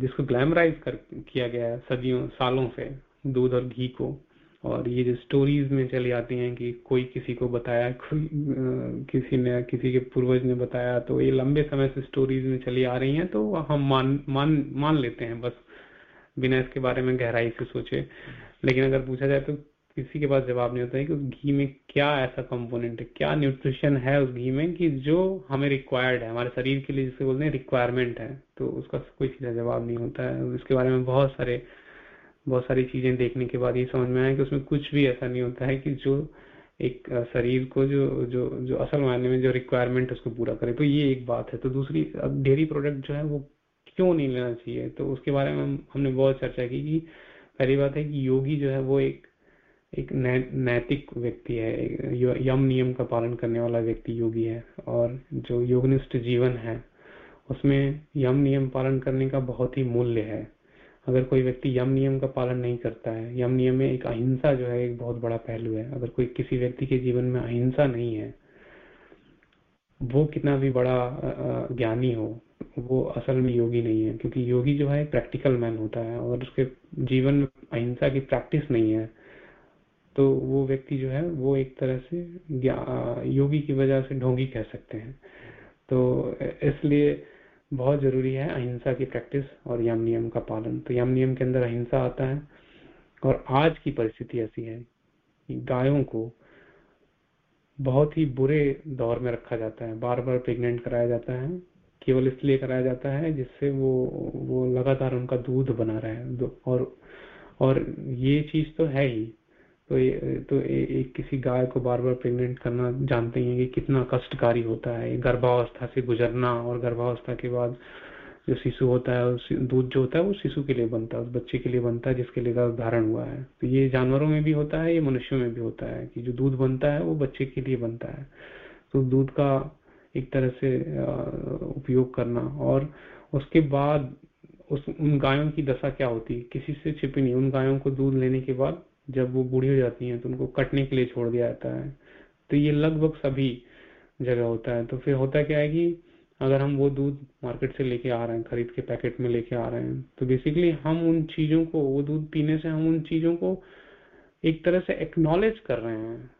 जिसको ग्लैमराइज कर, किया गया है सदियों, सालों से दूध और घी को। और ये जो स्टोरीज में चली आती हैं कि कोई किसी को बताया, कोई किसी ने, किसी के पूर्वज ने बताया तो ये लंबे समय से स्टोरीज में चली आ रही हैं तो हम मान मान मान लेते हैं, बस बिना इसके बारे में गहराई से सोचे। लेकिन अगर पूछा जाए तो किसी के पास जवाब नहीं होता है कि उस घी में क्या ऐसा कंपोनेंट है, क्या न्यूट्रिशन है उस घी में कि जो हमें रिक्वायर्ड है, हमारे शरीर के लिए जिसे बोलते हैं रिक्वायरमेंट है। तो उसका कोई सीधा जवाब नहीं होता है। इसके बारे में बहुत सारे बहुत सारी चीज़ें देखने के बाद ये समझ में आया कि उसमें कुछ भी ऐसा नहीं होता है कि जो एक शरीर को जो जो जो असल मायने में जो रिक्वायरमेंट उसको पूरा करे। तो ये एक बात है। तो दूसरी डेयरी प्रोडक्ट जो है वो क्यों नहीं लेना चाहिए? तो उसके बारे में हमने बहुत चर्चा की कि पहली बात है कि योगी जो है वो एक एक नैतिक व्यक्ति है। यम नियम का पालन करने वाला व्यक्ति योगी है और जो योगनिष्ठ जीवन है, उसमें यम नियम पालन करने का बहुत ही मूल्य है। अगर कोई व्यक्ति यम नियम का पालन नहीं करता है, यम नियम में एक अहिंसा जो है, एक बहुत बड़ा पहलू है। अगर कोई किसी व्यक्ति के जीवन में अहिंसा नहीं है, वो कितना भी बड़ा ज्ञानी हो, वो असल में योगी नहीं है, क्योंकि योगी जो है प्रैक्टिकल मैन होता है और उसके जीवन में अहिंसा की प्रैक्टिस नहीं है। तो वो व्यक्ति जो है, वो एक तरह से योगी की वजह से ढोंगी कह सकते हैं। तो इसलिए बहुत ज़रूरी है अहिंसा की प्रैक्टिस और यम नियम का पालन। तो यम नियम के अंदर अहिंसा आता है और आज की परिस्थिति ऐसी है कि गायों को बहुत ही बुरे दौर में रखा जाता है। बार बार प्रेग्नेंट कराया जाता है, केवल इसलिए कराया जाता है जिससे वो वो लगातार उनका दूध बना रहे और और ये चीज़ तो है ही। तो ये तो एक किसी गाय को बार बार प्रेग्नेंट करना जानते हैं कि कितना कष्टकारी होता है। गर्भावस्था से गुजरना और गर्भावस्था के बाद जो शिशु होता है दूध जो होता है, वो शिशु के लिए बनता है, उस बच्चे के लिए बनता है, जिसके लिए धारण हुआ है। तो ये जानवरों में भी होता है, ये मनुष्यों में भी होता है कि जो दूध बनता है, वो बच्चे के लिए बनता है। तो दूध का एक तरह से उपयोग करना और उसके बाद उस, उन गायों की दशा क्या होती है? किसी से छिपी नहीं, उन गायों को दूध लेने के बाद जब वो बूढ़ी हो जाती हैं तो उनको कटने के लिए छोड़ दिया जाता है। तो ये लगभग सभी जगह होता है। तो फिर होता क्या है कि अगर हम वो दूध मार्केट से लेके आ रहे हैं, खरीद के पैकेट में लेके आ रहे हैं तो बेसिकली हम उन चीज़ों को, वो दूध पीने से हम उन चीज़ों को एक तरह से एक्नॉलेज कर रहे हैं।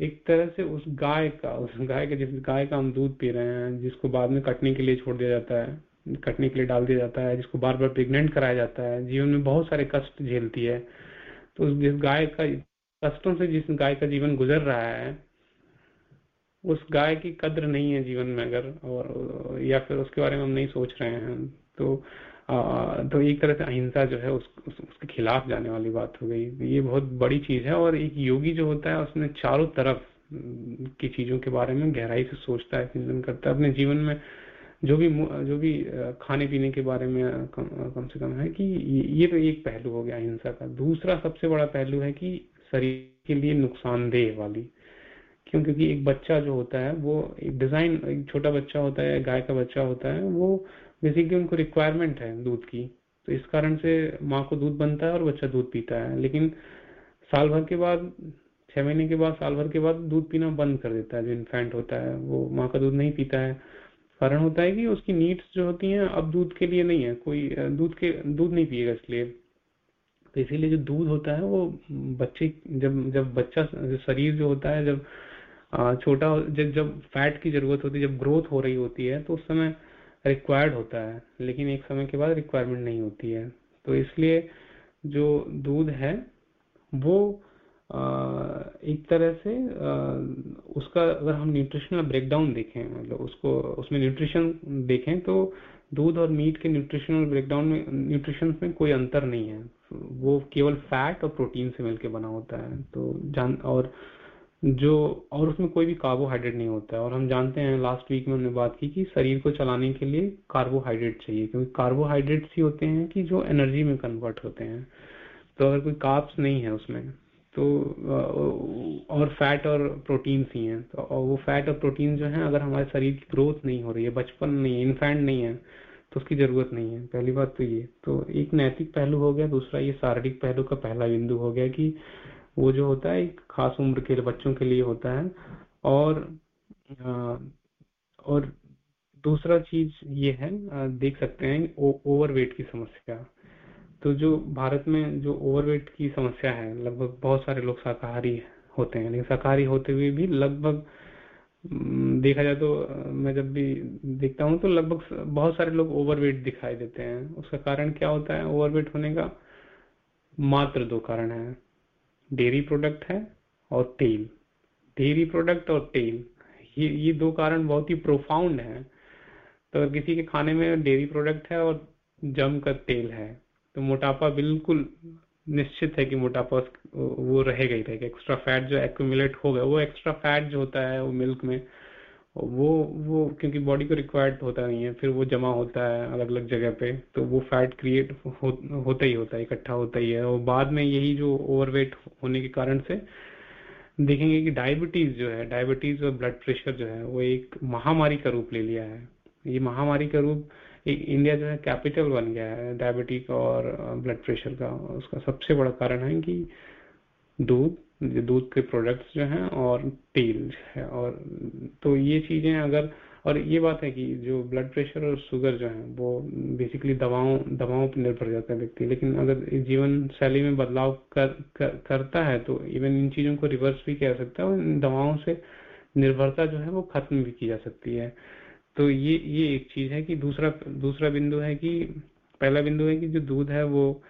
एक तरह से उस गाय का, उस गाय के, जिस गाय का हम दूध पी रहे हैं, जिसको बाद में कटने के लिए छोड़ दिया जाता है, कटने के लिए डाल दिया जाता है, जिसको बार बार प्रेग्नेंट कराया जाता है, जीवन में बहुत सारे कष्ट झेलती है। तो जिस गाय का कष्टों से जिस गाय का जीवन गुजर रहा है उस गाय की कद्र नहीं है जीवन में अगर और या फिर उसके बारे में हम नहीं सोच रहे हैं तो तो एक तरह से अहिंसा जो है उस, उस, उसके खिलाफ जाने वाली बात हो गई। ये बहुत बड़ी चीज़ है और एक योगी जो होता है उसने चारों तरफ़ की चीज़ों के बारे में गहराई से सोचता है चिंतन करता है अपने जीवन में जो भी जो भी खाने पीने के बारे में कम, कम से कम है कि ये तो एक पहलू हो गया अहिंसा का। दूसरा सबसे बड़ा पहलू है कि शरीर के लिए नुकसानदेह वाली। क्यों? क्योंकि एक बच्चा जो होता है वो एक डिज़ाइन एक छोटा बच्चा होता है गाय का बच्चा होता है वो बेसिकली उनको रिक्वायरमेंट है दूध की। तो इस कारण से माँ को दूध बनता है और बच्चा दूध पीता है। लेकिन साल भर के बाद छह महीने के बाद साल भर के बाद दूध पीना बंद कर देता है। जो इन्फेंट होता है वो माँ का दूध नहीं पीता है। कारण होता है कि उसकी नीड्स जो होती हैं अब दूध के लिए नहीं है, कोई दूध के, दूध नहीं पिएगा इसलिए। तो इसीलिए जो दूध होता है वो बच्चे, जब जब बच्चा शरीर जो होता है, जब छोटा जब जब फैट की ज़रूरत होती है, जब ग्रोथ हो रही होती है तो उस समय रिक्वायर्ड होता है, लेकिन एक समय के बाद रिक्वायरमेंट नहीं होती है। तो इसलिए जो दूध है, वो एक तरह से उसका अगर हम न्यूट्रिशनल ब्रेकडाउन देखें मतलब उसको, उसमें न्यूट्रिशन देखें तो दूध और मीट के न्यूट्रिशनल ब्रेकडाउन में न्यूट्रिशन में कोई अंतर नहीं है। वो केवल फैट और प्रोटीन से मिलकर बना होता है। तो जान, और जो, और उसमें कोई भी कार्बोहाइड्रेट नहीं होता है। और हम जानते हैं लास्ट वीक में हमने बात की कि शरीर को चलाने के लिए कार्बोहाइड्रेट चाहिए। क्योंकि कार्बोहाइड्रेट्स ही होते हैं कि जो एनर्जी में कन्वर्ट होते हैं। तो अगर कोई कार्ब्स नहीं है उसमें तो और फैट और प्रोटीन ही हैं। तो और वो फैट और प्रोटीन जो है, अगर हमारे शरीर की ग्रोथ नहीं हो रही है, बचपन नहीं है इन्फेंट नहीं है तो उसकी ज़रूरत नहीं है। पहली बात तो ये। तो एक नैतिक पहलू हो गया, दूसरा ये शारीरिक पहलू का पहला बिंदु हो गया कि वो जो होता है, एक खास उम्र के बच्चों के लिए होता है। और और दूसरा चीज़ ये है देख सकते हैं ओवरवेट की समस्या। तो जो भारत में जो ओवरवेट की समस्या है, लगभग बहुत सारे लोग शाकाहारी होते हैं, लेकिन शाकाहारी होते हुए भी लगभग देखा जाए तो मैं जब भी देखता हूँ तो लगभग बहुत सारे लोग ओवरवेट दिखाई देते हैं। उसका कारण क्या होता है? ओवरवेट होने का मात्र दो कारण है। डेयरी प्रोडक्ट है और तेल। डेयरी प्रोडक्ट और तेल। ये ये दो कारण बहुत ही प्रोफाउंड है। तो अगर किसी के खाने में डेयरी प्रोडक्ट है और जम तेल है तो मोटापा बिल्कुल निश्चित है कि मोटापा वो रहेगा ही रहेगा। एक्स्ट्रा फैट जो एक्यूमुलेट हो गया वो एक्स्ट्रा फैट जो होता है वो मिल्क में वो वो क्योंकि बॉडी को रिक्वायर्ड होता नहीं है फिर वो जमा होता है अलग अलग जगह पे तो वो फैट क्रिएट हो, होता ही होता है इकट्ठा होता ही है। और बाद में यही जो ओवरवेट होने के कारण से देखेंगे कि डायबिटीज़ जो है डायबिटीज़ और ब्लड प्रेशर जो है वो एक महामारी का रूप ले लिया है। ये महामारी का रूप इंडिया जो है कैपिटल बन गया है डायबिटिक और ब्लड प्रेशर का। उसका सबसे बड़ा कारण है कि दूध दूध के प्रोडक्ट्स जो हैं और तेल है और तो ये चीज़ें अगर और ये बात है कि जो ब्लड प्रेशर और शुगर जो है वो बेसिकली दवाओं दवाओं पर निर्भर जाता है व्यक्ति। लेकिन अगर जीवन शैली में बदलाव कर, कर करता है तो इवन इन चीज़ों को रिवर्स भी किया सकता है और इन दवाओं से निर्भरता जो है वो खत्म भी की जा सकती है। तो ये ये एक चीज़ है कि दूसरा दूसरा बिंदु है कि पहला बिंदु है कि जो दूध है वो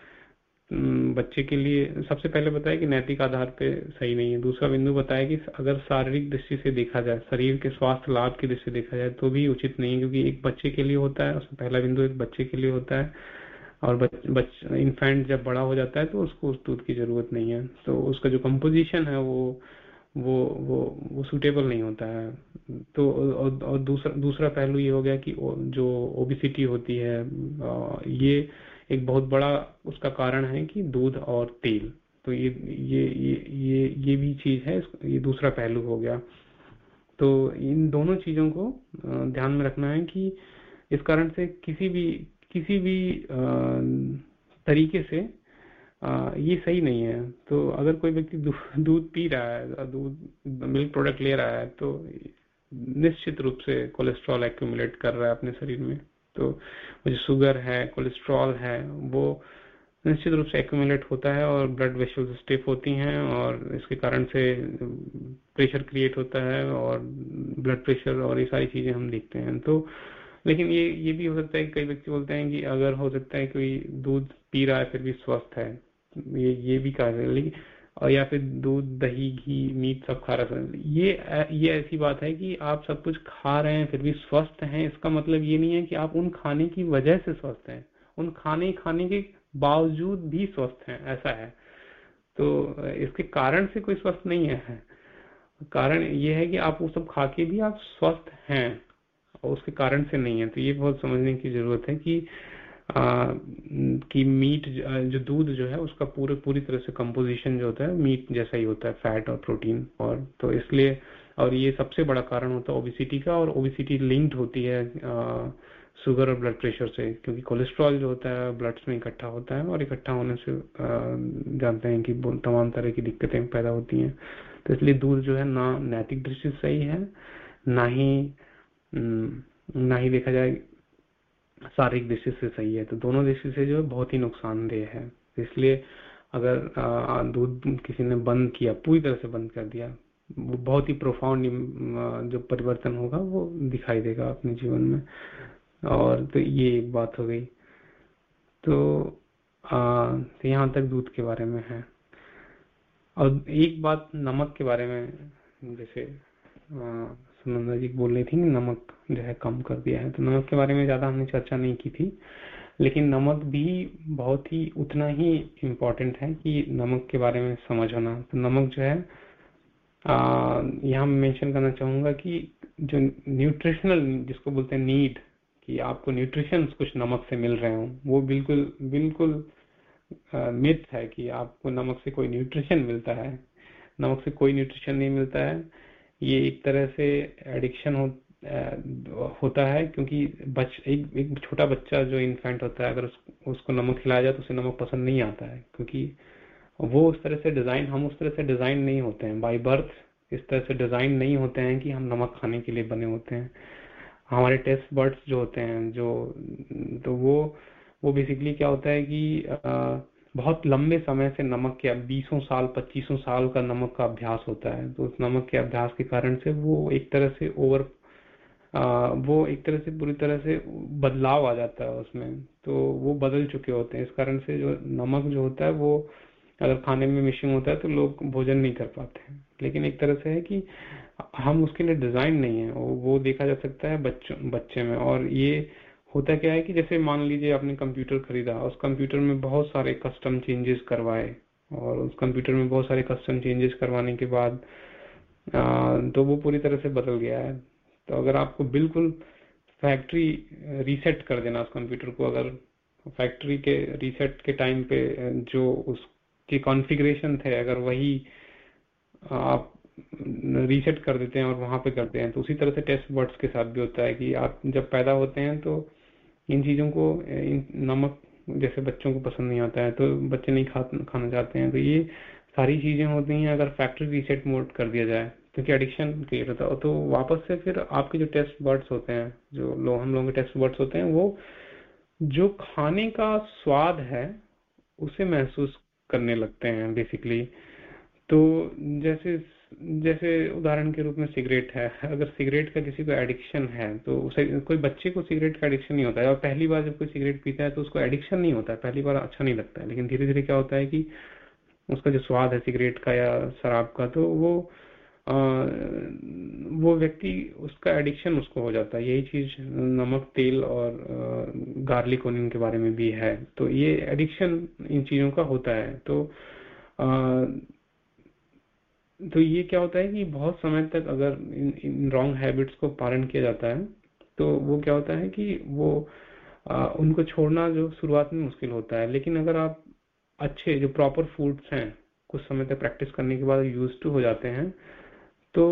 बच्चे के लिए सबसे पहले बताया कि नैतिक आधार पे सही नहीं है। दूसरा बिंदु बताया कि अगर शारीरिक दृष्टि से देखा जाए शरीर के स्वास्थ्य लाभ की दृष्टि से देखा जाए तो भी उचित नहीं है क्योंकि एक बच्चे के लिए होता है उसमें पहला बिंदु एक बच्चे के लिए होता है। और बच, बच इन्फेंट जब बड़ा हो जाता है तो उसको उस दूध की ज़रूरत नहीं है। तो उसका जो कंपोजिशन है वो वो वो वो सूटेबल नहीं होता है। तो और, और दूसरा दूसरा पहलू ये हो गया कि जो ओबिसिटी होती है ये एक बहुत बड़ा उसका कारण है कि दूध और तेल। तो ये ये ये ये ये भी चीज़ है ये दूसरा पहलू हो गया। तो इन दोनों चीज़ों को ध्यान में रखना है कि इस कारण से किसी भी किसी भी तरीके से ये सही नहीं है। तो अगर कोई व्यक्ति दूध पी रहा है दूध मिल्क प्रोडक्ट ले रहा है तो निश्चित रूप से कोलेस्ट्रॉल एक्यूमुलेट कर रहा है अपने शरीर में। तो जो शुगर है कोलेस्ट्रॉल है, वो निश्चित रूप से एक्यूमुलेट होता है और ब्लड वेसल्स स्टिफ होती हैं और इसके कारण से प्रेशर क्रिएट होता है और ब्लड प्रेशर और ये सारी चीज़ें हम देखते हैं। तो लेकिन ये ये भी हो सकता है कई व्यक्ति बोलते हैं कि अगर हो सकता है कोई दूध पी रहा है, फिर भी स्वस्थ है। ये ये भी कहा लेकिन और या फिर दूध, दही, घी, मीट सब खा रहे ये ये ऐसी बात है कि आप सब कुछ खा रहे हैं, फिर भी स्वस्थ हैं। इसका मतलब ये नहीं है कि आप उन खाने की वजह से स्वस्थ हैं। उन खाने खाने के बावजूद भी स्वस्थ हैं, ऐसा है। तो इसके कारण से कोई स्वस्थ नहीं है। कारण ये है कि आप वो सब खा के भी आप स्वस्थ हैं, और उसके कारण से नहीं है। तो ये बहुत समझने की ज़रूरत है कि कि मीट जो दूध जो है, उसका पूरे, पूरी तरह से कंपोजिशन जो होता है मीट जैसा ही होता है फैट और प्रोटीन और तो इसलिए, और ये सबसे बड़ा कारण होता है ओबिसिटी का और ओबिसिटी लिंक्ड होती है शुगर और ब्लड प्रेशर से, क्योंकि कोलेस्ट्रॉल जो होता है ब्लड में इकट्ठा होता है और इकट्ठा होने से जानते हैं कि तमाम तरह की दिक्कतें पैदा होती हैं। तो इसलिए दूध जो है ना नैतिक दृष्टि से सही है, ना ही ना ही देखा जाए शारीरिक दृष्टि से सही है तो दोनों दृष्टि से जो है बहुत ही नुकसानदेह है। इसलिए अगर दूध किसी ने बंद किया पूरी तरह से बंद कर दिया बहुत ही प्रोफाउंड जो परिवर्तन होगा वो दिखाई देगा अपने जीवन में। और तो ये एक बात हो गई। तो, तो यहाँ तक दूध के बारे में है। और एक बात नमक के बारे में जैसे सुनंदा जी बोल रही थी नमक जो है कम कर दिया है। तो नमक के बारे में ज़्यादा हमने चर्चा नहीं की थी, लेकिन नमक भी बहुत ही उतना ही इम्पोर्टेंट है कि नमक के बारे में समझ होना। तो नमक जो है यहाँ मेंशन करना चाहूँगा कि जो न्यूट्रिशनल जिसको बोलते हैं नीड कि आपको न्यूट्रिशन कुछ नमक से मिल रहे हो, वो बिल्कुल बिल्कुल मिथ है कि आपको नमक से कोई न्यूट्रिशन मिलता है। नमक से कोई न्यूट्रिशन नहीं मिलता है। ये एक तरह से एडिक्शन हो, होता है क्योंकि बच एक एक छोटा बच्चा जो इन्फेंट होता है अगर उस, उसको नमक खिलाया जाए तो उसे नमक पसंद नहीं आता है क्योंकि वो उस तरह से डिज़ाइन हम उस तरह से डिज़ाइन नहीं होते हैं। बाई बर्थ इस तरह से डिज़ाइन नहीं होते हैं कि हम नमक खाने के लिए बने होते हैं। हमारे टेस्ट बर्ड्स जो होते हैं जो तो वो वो बेसिकली क्या होता है कि आ, बहुत लंबे समय से नमक के बीसों साल, पच्चीसों साल का नमक का अभ्यास होता है। तो उस नमक के अभ्यास के कारण से वो एक तरह से ओवर वो एक तरह से पूरी तरह से बदलाव आ जाता है उसमें। तो वो बदल चुके होते हैं। इस कारण से जो नमक जो होता है, वो अगर खाने में मिशिंग होता है तो लोग भोजन नहीं कर पाते हैं। लेकिन एक तरह से है कि हम उसके लिए डिज़ाइन नहीं है। वो देखा जा सकता है बच्चों, बच्चे में। और ये होता क्या है कि जैसे मान लीजिए आपने कंप्यूटर खरीदा, उस कंप्यूटर में बहुत सारे कस्टम चेंजेस करवाए और उस कंप्यूटर में बहुत सारे कस्टम चेंजेस करवाने के बाद तो वो पूरी तरह से बदल गया है। तो अगर आपको बिल्कुल फैक्ट्री रीसेट कर देना उस कंप्यूटर को, अगर फैक्ट्री के रीसेट के टाइम पे जो उसके कॉन्फ़िगरेशन थे, अगर वही आप रीसेट कर देते हैं और वहाँ पे करते हैं तो उसी तरह से टेस्ट बर्ड्स के साथ भी होता है कि आप जब पैदा होते हैं तो इन चीज़ों को इन नमक जैसे बच्चों को पसंद नहीं आता है तो बच्चे नहीं खा, खाना चाहते हैं तो ये सारी चीज़ें होती हैं, अगर फैक्ट्री रीसेट मोड कर दिया जाए, क्योंकि एडिक्शन क्रिएट होता है तो वापस से फिर आपके जो टेस्ट बर्ड्स होते हैं, जो लो, हम लोगों के टेस्ट बर्ड्स होते हैं, वो जो खाने का स्वाद है, उसे महसूस करने लगते हैं बेसिकली तो जैसे जैसे उदाहरण के रूप में सिगरेट है अगर सिगरेट का किसी को एडिक्शन है तो उसे कोई बच्चे को सिगरेट का एडिक्शन नहीं होता है और पहली बार जब कोई सिगरेट पीता है तो उसको एडिक्शन नहीं होता है पहली बार अच्छा नहीं लगता है लेकिन धीरे धीरे क्या होता है कि उसका जो स्वाद है सिगरेट का या शराब का तो वो आ, वो व्यक्ति उसका एडिक्शन उसको हो जाता है। यही चीज़ नमक तेल और गार्लिक ओनियन के बारे में भी है। तो ये एडिक्शन इन चीज़ों का होता है। तो आ, तो ये क्या होता है कि बहुत समय तक अगर इन, रॉन्ग हैबिट्स को पालन किया जाता है तो वो क्या होता है कि वो आ, उनको छोड़ना जो शुरुआत में मुश्किल होता है। लेकिन अगर आप अच्छे जो प्रॉपर फूड्स हैं कुछ समय तक प्रैक्टिस करने के बाद यूज़ टू हो जाते हैं तो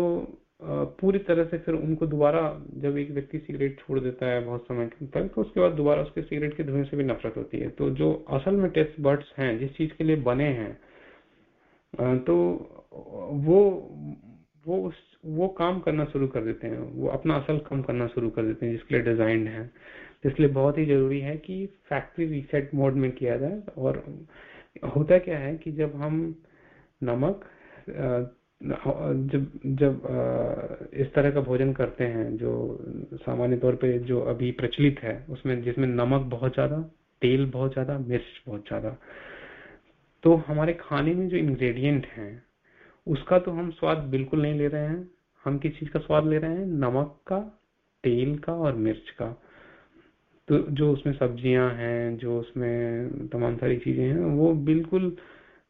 पूरी तरह से फिर उनको दोबारा जब एक व्यक्ति सिगरेट छोड़ देता है बहुत समय तक तो उसके बाद दोबारा उसके सिगरेट के धुएँ से भी नफरत होती है। तो जो असल में टेस्ट बर्ड्स हैं जिस चीज़ के लिए बने हैं तो वो वो उस, वो काम करना शुरू कर देते हैं। वो अपना असल काम करना शुरू कर देते हैं, जिसके लिए डिजाइंड है। इसलिए बहुत ही ज़रूरी है कि फैक्ट्री रीसेट मोड में किया जाए। और होता क्या है कि जब हम नमक जब जब इस तरह का भोजन करते हैं, जो सामान्य तौर पे जो अभी प्रचलित है, उसमें, जिसमें नमक बहुत ज़्यादा, तेल बहुत ज़्यादा, मिर्च बहुत ज़्यादा तो हमारे खाने में जो इंग्रेडिएंट हैं उसका तो हम स्वाद बिल्कुल नहीं ले रहे हैं। हम किस चीज़ का स्वाद ले रहे हैं? नमक का, तेल का और मिर्च का। तो जो उसमें सब्ज़ियाँ हैं, जो उसमें तमाम सारी चीज़ें हैं, वो बिल्कुल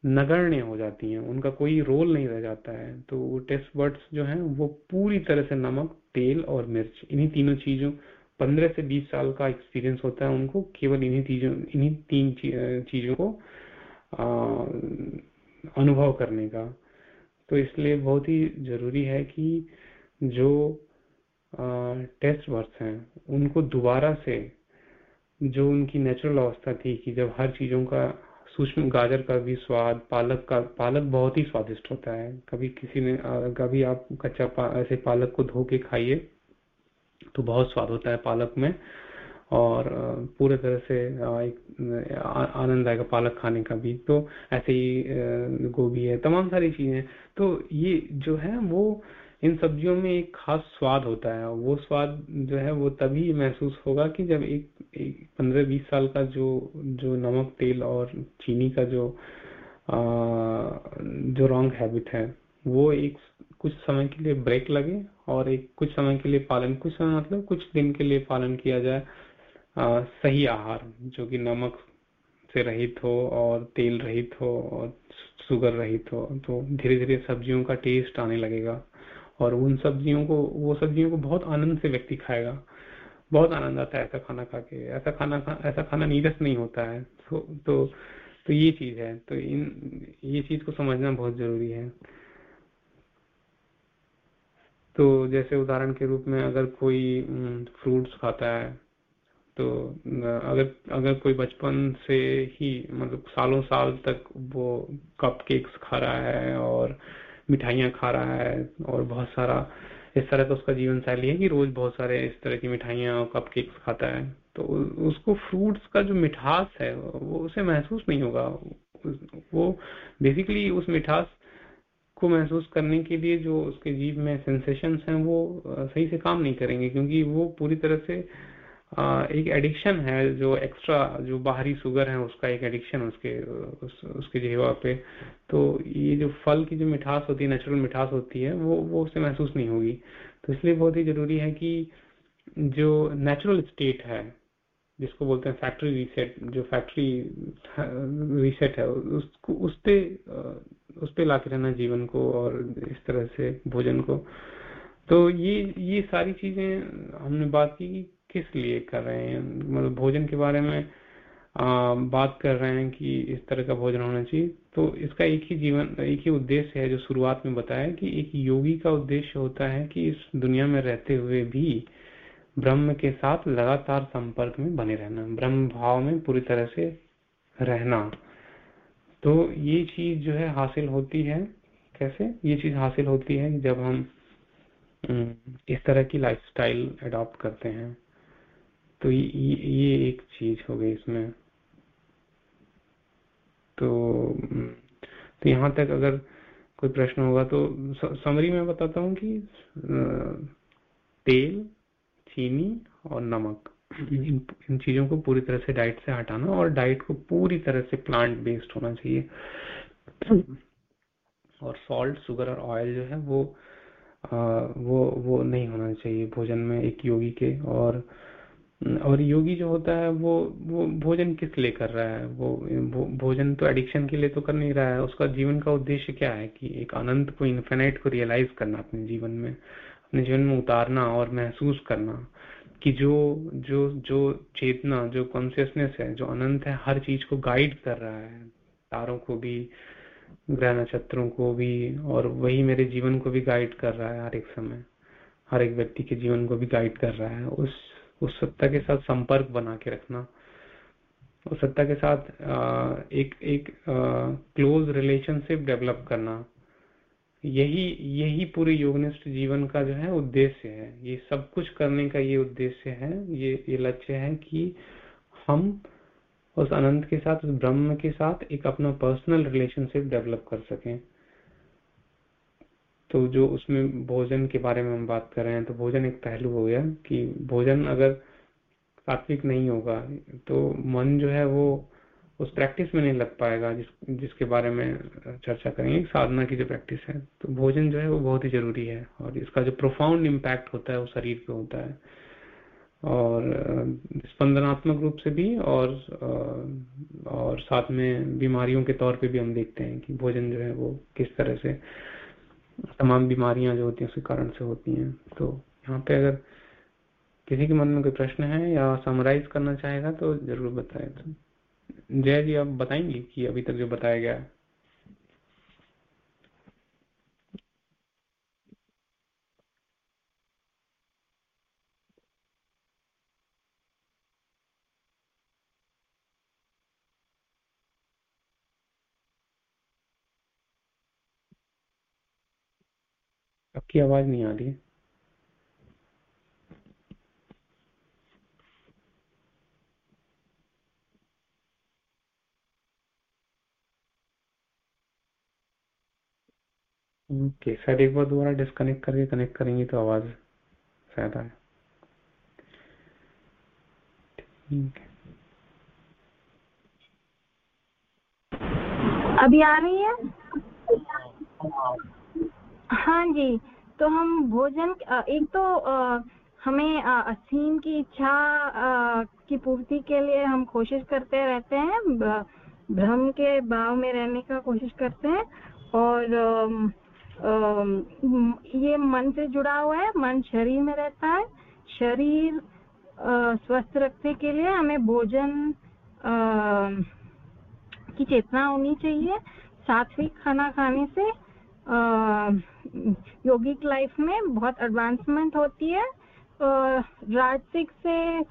नगण्य हो जाती हैं। उनका कोई रोल नहीं रह जाता है। तो वो टेस्ट बर्ड्स जो हैं, वो पूरी तरह से नमक, तेल और मिर्च, इन्हीं तीनों चीज़ों, पंद्रह से बीस साल का एक्सपीरियंस होता है उनको। केवल इन्हीं चीज़ों, इन्हीं तीन चीज़ों को अनुभव करने का। तो इसलिए बहुत ही ज़रूरी है कि जो टेस्ट वर्ड्स हैं उनको दोबारा से जो उनकी नेचुरल अवस्था थी कि जब हर चीज़ों का सूक्ष्म गाजर का भी स्वाद पालक का पालक बहुत ही स्वादिष्ट होता है। कभी किसी ने कभी आप कच्चा पा, ऐसे पालक को धो के खाइए तो बहुत स्वाद होता है पालक में। और पूरे तरह से एक आनंद आएगा पालक खाने का भी। तो ऐसे ही गोभी है तमाम सारी चीज़ें तो ये जो है वो इन सब्जियों में एक खास स्वाद होता है। वो स्वाद जो है वो तभी महसूस होगा कि जब एक पंद्रह बीस साल का जो जो नमक तेल और चीनी का जो आ, जो रॉन्ग हैबिट है वो एक कुछ समय के लिए ब्रेक लगे और एक कुछ समय के लिए पालन कुछ समय मतलब कुछ दिन के लिए पालन किया जाए। सही आहार जो कि नमक से रहित हो और तेल रहित हो और शुगर रहित हो तो धीरे धीरे सब्जियों का टेस्ट आने लगेगा और उन सब्जियों को वो सब्जियों को बहुत आनंद से व्यक्ति खाएगा। बहुत आनंद आता है ऐसा खाना खा के। ऐसा खाना खा ऐसा खाना नीरस नहीं होता है। तो तो, तो ये चीज़ है। तो इन ये चीज़ को समझना बहुत ज़रूरी है। तो जैसे उदाहरण के रूप में अगर कोई फ्रूट्स खाता है तो अगर अगर कोई बचपन से ही मतलब सालों साल तक वो कप केक्स खा रहा है और मिठाइयाँ खा रहा है और बहुत सारा, इस तरह का उसका जीवन शैली है कि रोज बहुत सारे इस तरह की मिठाइयाँ और कप केक्स खाता है। तो उसको फ्रूट्स का जो मिठास है, वो उसे महसूस नहीं होगा। वो बेसिकली उस मिठास को महसूस करने के लिए जो उसके जीव में सेंसेशंस हैं, वो सही से काम नहीं करेंगे क्योंकि वो पूरी तरह से एक एडिक्शन है जो एक्स्ट्रा जो बाहरी शुगर है उसका एक एडिक्शन उसके उस, उसके जीवा पे। तो ये जो फल की जो मिठास होती है नेचुरल मिठास होती है वो वो उसे महसूस नहीं होगी। तो इसलिए बहुत ही ज़रूरी है कि जो नेचुरल स्टेट है जिसको बोलते हैं फैक्ट्री रीसेट जो फैक्ट्री रीसेट है उसको उस पे उस पे लाके रहना जीवन को और इस तरह से भोजन को। तो ये ये सारी चीज़ें हमने बात कि किस लिए कर रहे हैं? मतलब भोजन के बारे में आ, बात कर रहे हैं कि इस तरह का भोजन होना चाहिए। तो इसका एक ही जीवन एक ही उद्देश्य है जो शुरुआत में बताया कि एक योगी का उद्देश्य होता है कि इस दुनिया में रहते हुए भी ब्रह्म के साथ लगातार संपर्क में बने रहना ब्रह्म भाव में पूरी तरह से रहना। तो ये चीज़ जो है हासिल होती है कैसे? ये चीज़ हासिल होती है जब हम इस तरह की लाइफस्टाइल अडॉप्ट करते हैं। तो ये, ये एक चीज़ हो गई इसमें। तो तो यहाँ तक अगर कोई प्रश्न होगा तो समरी में बताता हूँ कि तेल चीनी और नमक इन, इन चीज़ों को पूरी तरह से डाइट से हटाना और डाइट को पूरी तरह से प्लांट बेस्ड होना चाहिए। और सॉल्ट शुगर और ऑयल जो है वो आ, वो वो नहीं होना चाहिए भोजन में एक योगी के। और और योगी जो होता है, वो वो भोजन किस लिए कर रहा है? वो भोजन तो एडिक्शन के लिए तो कर नहीं रहा है। उसका जीवन का उद्देश्य क्या है कि एक अनंत को इन्फिनाइट को रियलाइज़ करना अपने जीवन में? अपने जीवन में उतारना और महसूस करना कि जो जो जो चेतना, जो कॉन्सियसनेस है, जो अनंत है, हर चीज़ को गाइड कर रहा है। तारों को भी, ग्रह नक्षत्रों को भी और वही मेरे जीवन को भी गाइड कर रहा है हर एक समय। हर एक व्यक्ति के जीवन को भी गाइड कर रहा है। उस उस सत्ता के साथ संपर्क बना के रखना। उस सत्ता के साथ एक एक क्लोज रिलेशनशिप डेवलप करना। यही यही पूरे योगनिष्ठ जीवन का जो है उद्देश्य है। ये सब कुछ करने का ये उद्देश्य है। ये ये लक्ष्य है कि हम उस अनंत के साथ, उस ब्रह्म के साथ एक अपना पर्सनल रिलेशनशिप डेवलप कर सकें। तो जो उसमें भोजन के बारे में हम बात कर रहे हैं तो भोजन एक पहलू हो गया कि भोजन अगर सात्विक नहीं होगा तो मन जो है वो उस प्रैक्टिस में नहीं लग पाएगा जिस, जिसके बारे में चर्चा करेंगे साधना की जो प्रैक्टिस है। तो भोजन जो है वो बहुत ही ज़रूरी है और इसका जो प्रोफाउंड इम्पैक्ट होता है वो शरीर पे होता है। और स्पंदनात्मक रूप से भी और और साथ में बीमारियों के तौर पे भी हम देखते हैं कि भोजन जो है वो किस तरह से तमाम बीमारियाँ जो होती हैं उसके कारण से होती हैं। तो यहाँ पे अगर किसी के मन में कोई प्रश्न है या समराइज करना चाहेगा तो ज़रूर बताए। तो जय जी, आप बताएँगे कि अभी तक जो बताया गया है? आपकी आवाज़ नहीं आ रही है। ओके okay, शायद एक बार दोबारा डिस्कनेक्ट करके कनेक्ट करेंगे तो आवाज़ शायद आए। ठीक है। अभी आ रही है। हाँ जी। तो हम भोजन एक तो हमें असीम की इच्छा की पूर्ति के लिए हम कोशिश करते रहते हैं भ्रम के भाव में रहने का कोशिश करते हैं और ये मन से जुड़ा हुआ है, मन शरीर में रहता है। शरीर स्वस्थ रखने के लिए हमें भोजन की चेतना होनी चाहिए सात्विक खाना खाने से। योगिक लाइफ में बहुत एडवांसमेंट होती है राजसिक से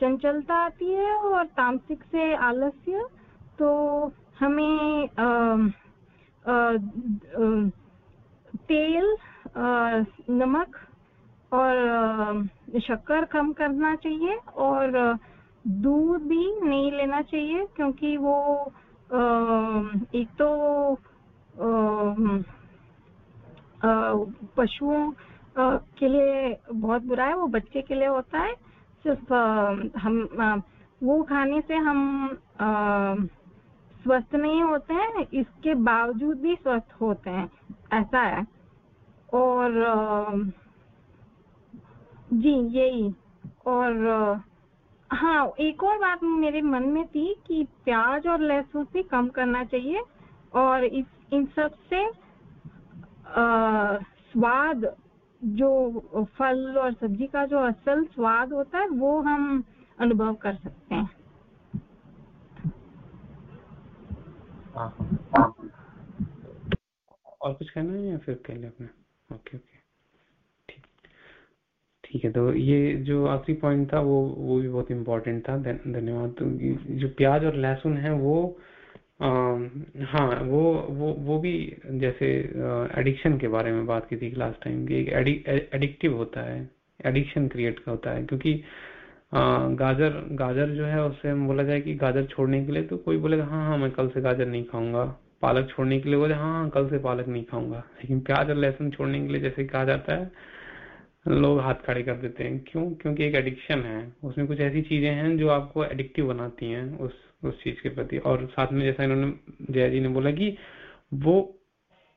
चंचलता आती है और तामसिक से आलस्य। तो हमें तेल नमक और शक्कर कम करना चाहिए और दूध भी नहीं लेना चाहिए क्योंकि वो एक तो पशुओं के लिए बहुत बुरा है, वो बच्चे के लिए होता है। सिर्फ़ हम वो खाने से हम स्वस्थ नहीं होते हैं, इसके बावजूद भी स्वस्थ होते हैं, ऐसा है। और जी, यही। और हाँ एक और बात मेरे मन में थी कि प्याज और लहसुन भी कम करना चाहिए, और इस इन सबसे आ, स्वाद जो फल और सब्ज़ी का जो असल स्वाद होता है वो हम अनुभव कर सकते हैं। हाँ। और कुछ कहना है या फिर कह लिया आपने ओके ओके। ठीक। ठीक है तो ये जो आखिरी पॉइंट था वो वो भी बहुत इम्पोर्टेंट था। धन्यवाद। तो जो प्याज और लहसुन है वो हाँ वो वो वो भी जैसे एडिक्शन के बारे में बात की थी लास्ट टाइम की एक एडिक्टिव होता है एडिक्शन क्रिएट होता है क्योंकि गाजर गाजर जो है उससे हम बोला जाए कि गाजर छोड़ने के लिए तो कोई बोलेगा हाँ हाँ मैं कल से गाजर नहीं खाऊँगा। पालक छोड़ने के लिए बोले हाँ हाँ कल से पालक नहीं खाऊँगा। लेकिन प्याज और लहसुन छोड़ने के लिए जैसे कहा जाता है, लोग हाथ खड़े कर देते हैं। क्यों? क्योंकि एक एडिक्शन है। उसमें कुछ ऐसी चीज़ें हैं जो आपको एडिक्टिव बनाती हैं, उस उस चीज़ के प्रति। और साथ में जैसा इन्होंने, जया जी ने बोला कि वो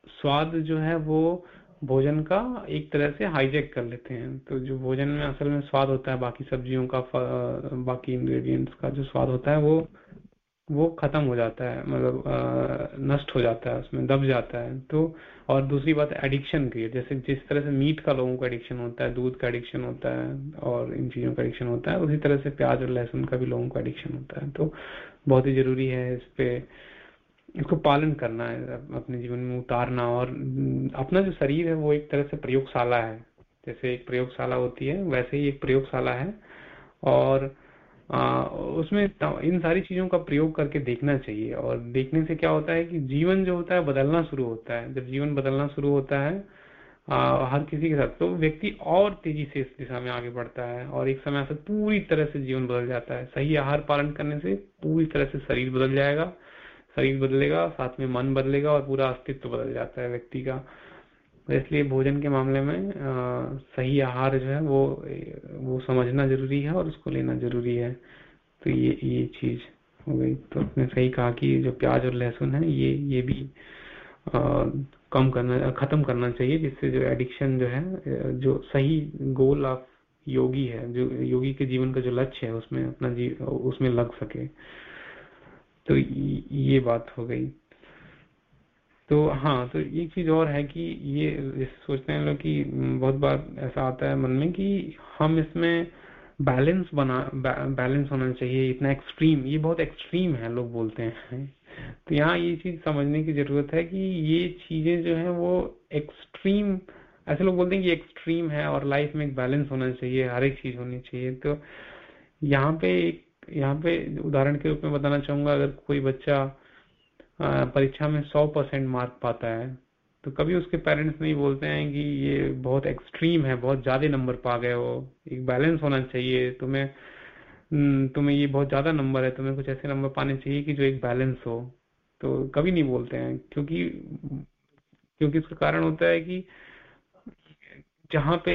स्वाद जो है वो भोजन का एक तरह से हाईजेक कर लेते हैं। तो जो भोजन में असल में स्वाद होता है, बाकी सब्जियों का बाकी इंग्रेडिएंट्स का जो स्वाद होता है वो वो खत्म हो जाता है मतलब नष्ट हो जाता है, उसमें दब जाता है। तो और दूसरी बात एडिक्शन की जैसे जिस तरह से मीट का लोगों का एडिक्शन होता है, दूध का एडिक्शन होता है, और इन चीज़ों का एडिक्शन होता है, उसी तरह से प्याज और लहसुन का भी लोगों का एडिक्शन होता है। तो बहुत ही ज़रूरी है इस पे, इसको पालन करना है, अपने जीवन में उतारना। और, अपना जो शरीर है, वो एक तरह से प्रयोगशाला है। जैसे एक प्रयोगशाला होती है, वैसे ही एक प्रयोगशाला है। और उसमें इन सारी चीज़ों का प्रयोग करके देखना चाहिए। और देखने से क्या होता है कि जीवन जो होता है बदलना शुरू होता है। जब जीवन बदलना शुरू होता है आ, हर किसी के साथ तो व्यक्ति और तेज़ी से इस दिशा में आगे बढ़ता है और एक समय से पूरी तरह से जीवन बदल जाता है। सही आहार पालन करने से पूरी तरह से शरीर बदल जाएगा शरीर बदलेगा साथ में मन बदलेगा और पूरा अस्तित्व बदल जाता है व्यक्ति का। इसलिए भोजन के मामले में आ, सही आहार जो है वो वो समझना ज़रूरी है और उसको लेना ज़रूरी है। तो ये ये चीज़ हो गई। तो आपने सही कहा कि जो प्याज और लहसुन है ये ये भी आ, कम करना खत्म करना चाहिए जिससे जो एडिक्शन जो है जो सही गोल ऑफ़ योगी है जो योगी के जीवन का जो लक्ष्य है उसमें अपना जी उसमें लग सके। तो ये बात हो गई। तो हाँ तो एक चीज़ और है कि ये सोचते हैं लोग कि बहुत बार ऐसा आता है मन में कि हम इसमें बैलेंस बना बैलेंस होना चाहिए, इतना एक्सट्रीम ये बहुत एक्सट्रीम है लोग बोलते हैं। तो यहाँ ये चीज़ समझने की ज़रूरत है कि ये चीज़ें जो है वो एक्सट्रीम ऐसे लोग बोलते हैं कि एक्सट्रीम है और लाइफ में एक बैलेंस होना चाहिए, हर एक चीज़ होनी चाहिए। तो यहाँ पे एक, यहाँ पे उदाहरण के रूप में बताना चाहूँगा, अगर कोई बच्चा परीक्षा में सौ परसेंट मार्क पाता है। तो कभी उसके पेरेंट्स नहीं बोलते हैं कि ये बहुत एक्सट्रीम है बहुत ज़्यादा नंबर पा गए हो एक बैलेंस होना चाहिए तुम्हें हम्म, तुम्हें ये बहुत ज़्यादा नंबर है तुम्हें कुछ ऐसे नंबर पाने चाहिए कि जो एक बैलेंस हो। तो कभी नहीं बोलते हैं क्योंकि क्योंकि इसका कारण होता है कि जहाँ पे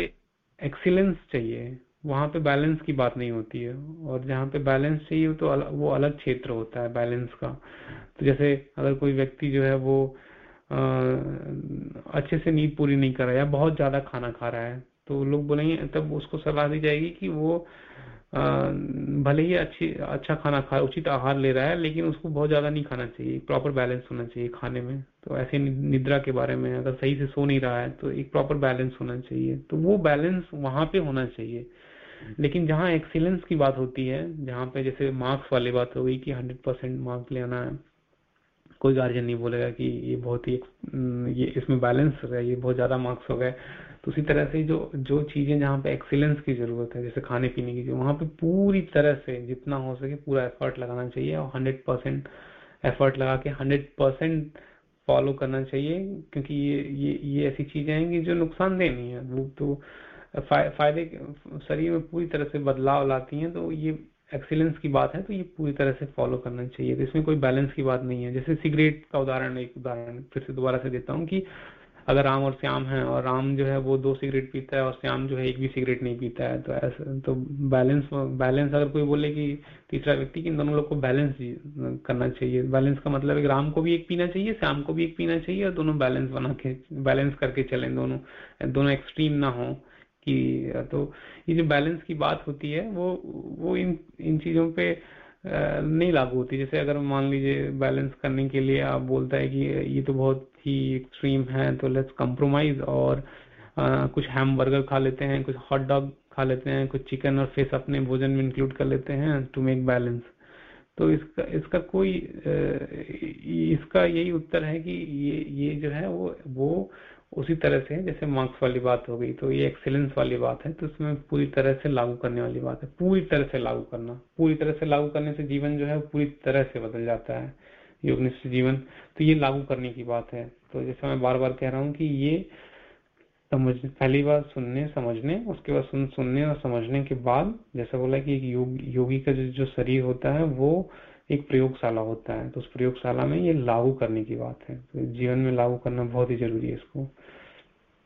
एक्सीलेंस चाहिए वहाँ पे बैलेंस की बात नहीं होती है। और जहाँ पे बैलेंस चाहिए तो अल, वो अलग क्षेत्र होता है बैलेंस का। तो जैसे अगर कोई व्यक्ति जो है वो आ, अच्छे से नींद पूरी नहीं कर रहा है या बहुत ज़्यादा खाना खा रहा है तो लोग बोलेंगे तब उसको सलाह दी जाएगी कि वो आ, भले ही अच्छी अच्छा खाना खा उचित आहार ले रहा है लेकिन उसको बहुत ज़्यादा नहीं खाना चाहिए। प्रॉपर बैलेंस होना चाहिए खाने में। तो ऐसे निद्रा के बारे में अगर सही से सो नहीं रहा है तो एक प्रॉपर बैलेंस होना चाहिए। तो वो बैलेंस वहाँ पे होना चाहिए। लेकिन जहाँ एक्सीलेंस की बात होती है, जहाँ पे जैसे मार्क्स वाली बात हो गई कि हंड्रेड परसेंट मार्क्स लेना है, कोई गार्जियन नहीं बोलेगा कि ये बहुत ही ये इसमें बैलेंस हो गया, ये बहुत ज़्यादा मार्क्स हो गए। तो उसी तरह से जो जो चीज़ें जहाँ पे एक्सीलेंस की ज़रूरत है, जैसे खाने पीने की वहाँ पे पूरी तरह से जितना हो सके पूरा एफर्ट लगाना चाहिए और हंड्रेड परसेंट एफर्ट लगा के हंड्रेड परसेंट फॉलो करना चाहिए, क्योंकि ये ये ये ऐसी चीज़ें हैं कि जो नुकसानदेह नहीं है। वो तो फ़ायदे शरीर में पूरी तरह से बदलाव लाती हैं तो ये एक्सीलेंस की बात है तो ये पूरी तरह से फॉलो करना चाहिए। तो इसमें कोई बैलेंस की बात नहीं है। जैसे सिगरेट का उदाहरण, एक उदाहरण फिर से दोबारा से देता हूँ कि अगर राम और श्याम है और राम जो है वो दो सिगरेट पीता है और श्याम जो है एक भी सिगरेट नहीं पीता है तो ऐसा तो बैलेंस बैलेंस अगर कोई बोले कि तीसरा व्यक्ति कि इन दोनों लोग को बैलेंस करना चाहिए। बैलेंस का मतलब है राम को भी एक पीना चाहिए, श्याम को भी एक पीना चाहिए और दोनों बैलेंस बना के बैलेंस करके चले, दोनों दोनों एक्सट्रीम ना हो। कि तो ये जो बैलेंस की बात होती है वो वो इन इन चीज़ों पे नहीं लागू होती। जैसे अगर मान लीजिए बैलेंस करने के लिए आप बोलता है कि ये तो बहुत ही एक्सट्रीम है तो लेट्स कॉम्प्रोमाइज और आ, कुछ हैम बर्गर खा लेते हैं कुछ हॉट डॉग खा लेते हैं कुछ चिकन और फ़िश अपने भोजन में इंक्लूड कर लेते हैं टू मेक बैलेंस तो इसका इसका कोई इसका यही उत्तर है कि ये ये जो है वो वो उसी तरह से जैसे मार्क्स वाली बात हो गई तो ये एक्सेलेंस वाली बात है तो उसमें पूरी तरह से लागू करने वाली बात है। पूरी तरह से लागू करना पूरी तरह से लागू करने से जीवन जो है पूरी तरह से बदल जाता है योगनिष्ठ जीवन। तो ये लागू करने की बात है। तो जैसे मैं बार बार कह रहा हूँ कि ये समझ पहली बार सुनने समझने उसके बाद सुन सुनने और समझने के बाद जैसा बोला कि एक योग, योगी का जो, जो शरीर होता है वो एक प्रयोगशाला होता है तो उस प्रयोगशाला में ये लागू करने की बात है। तो जीवन में लागू करना बहुत ही ज़रूरी है इसको।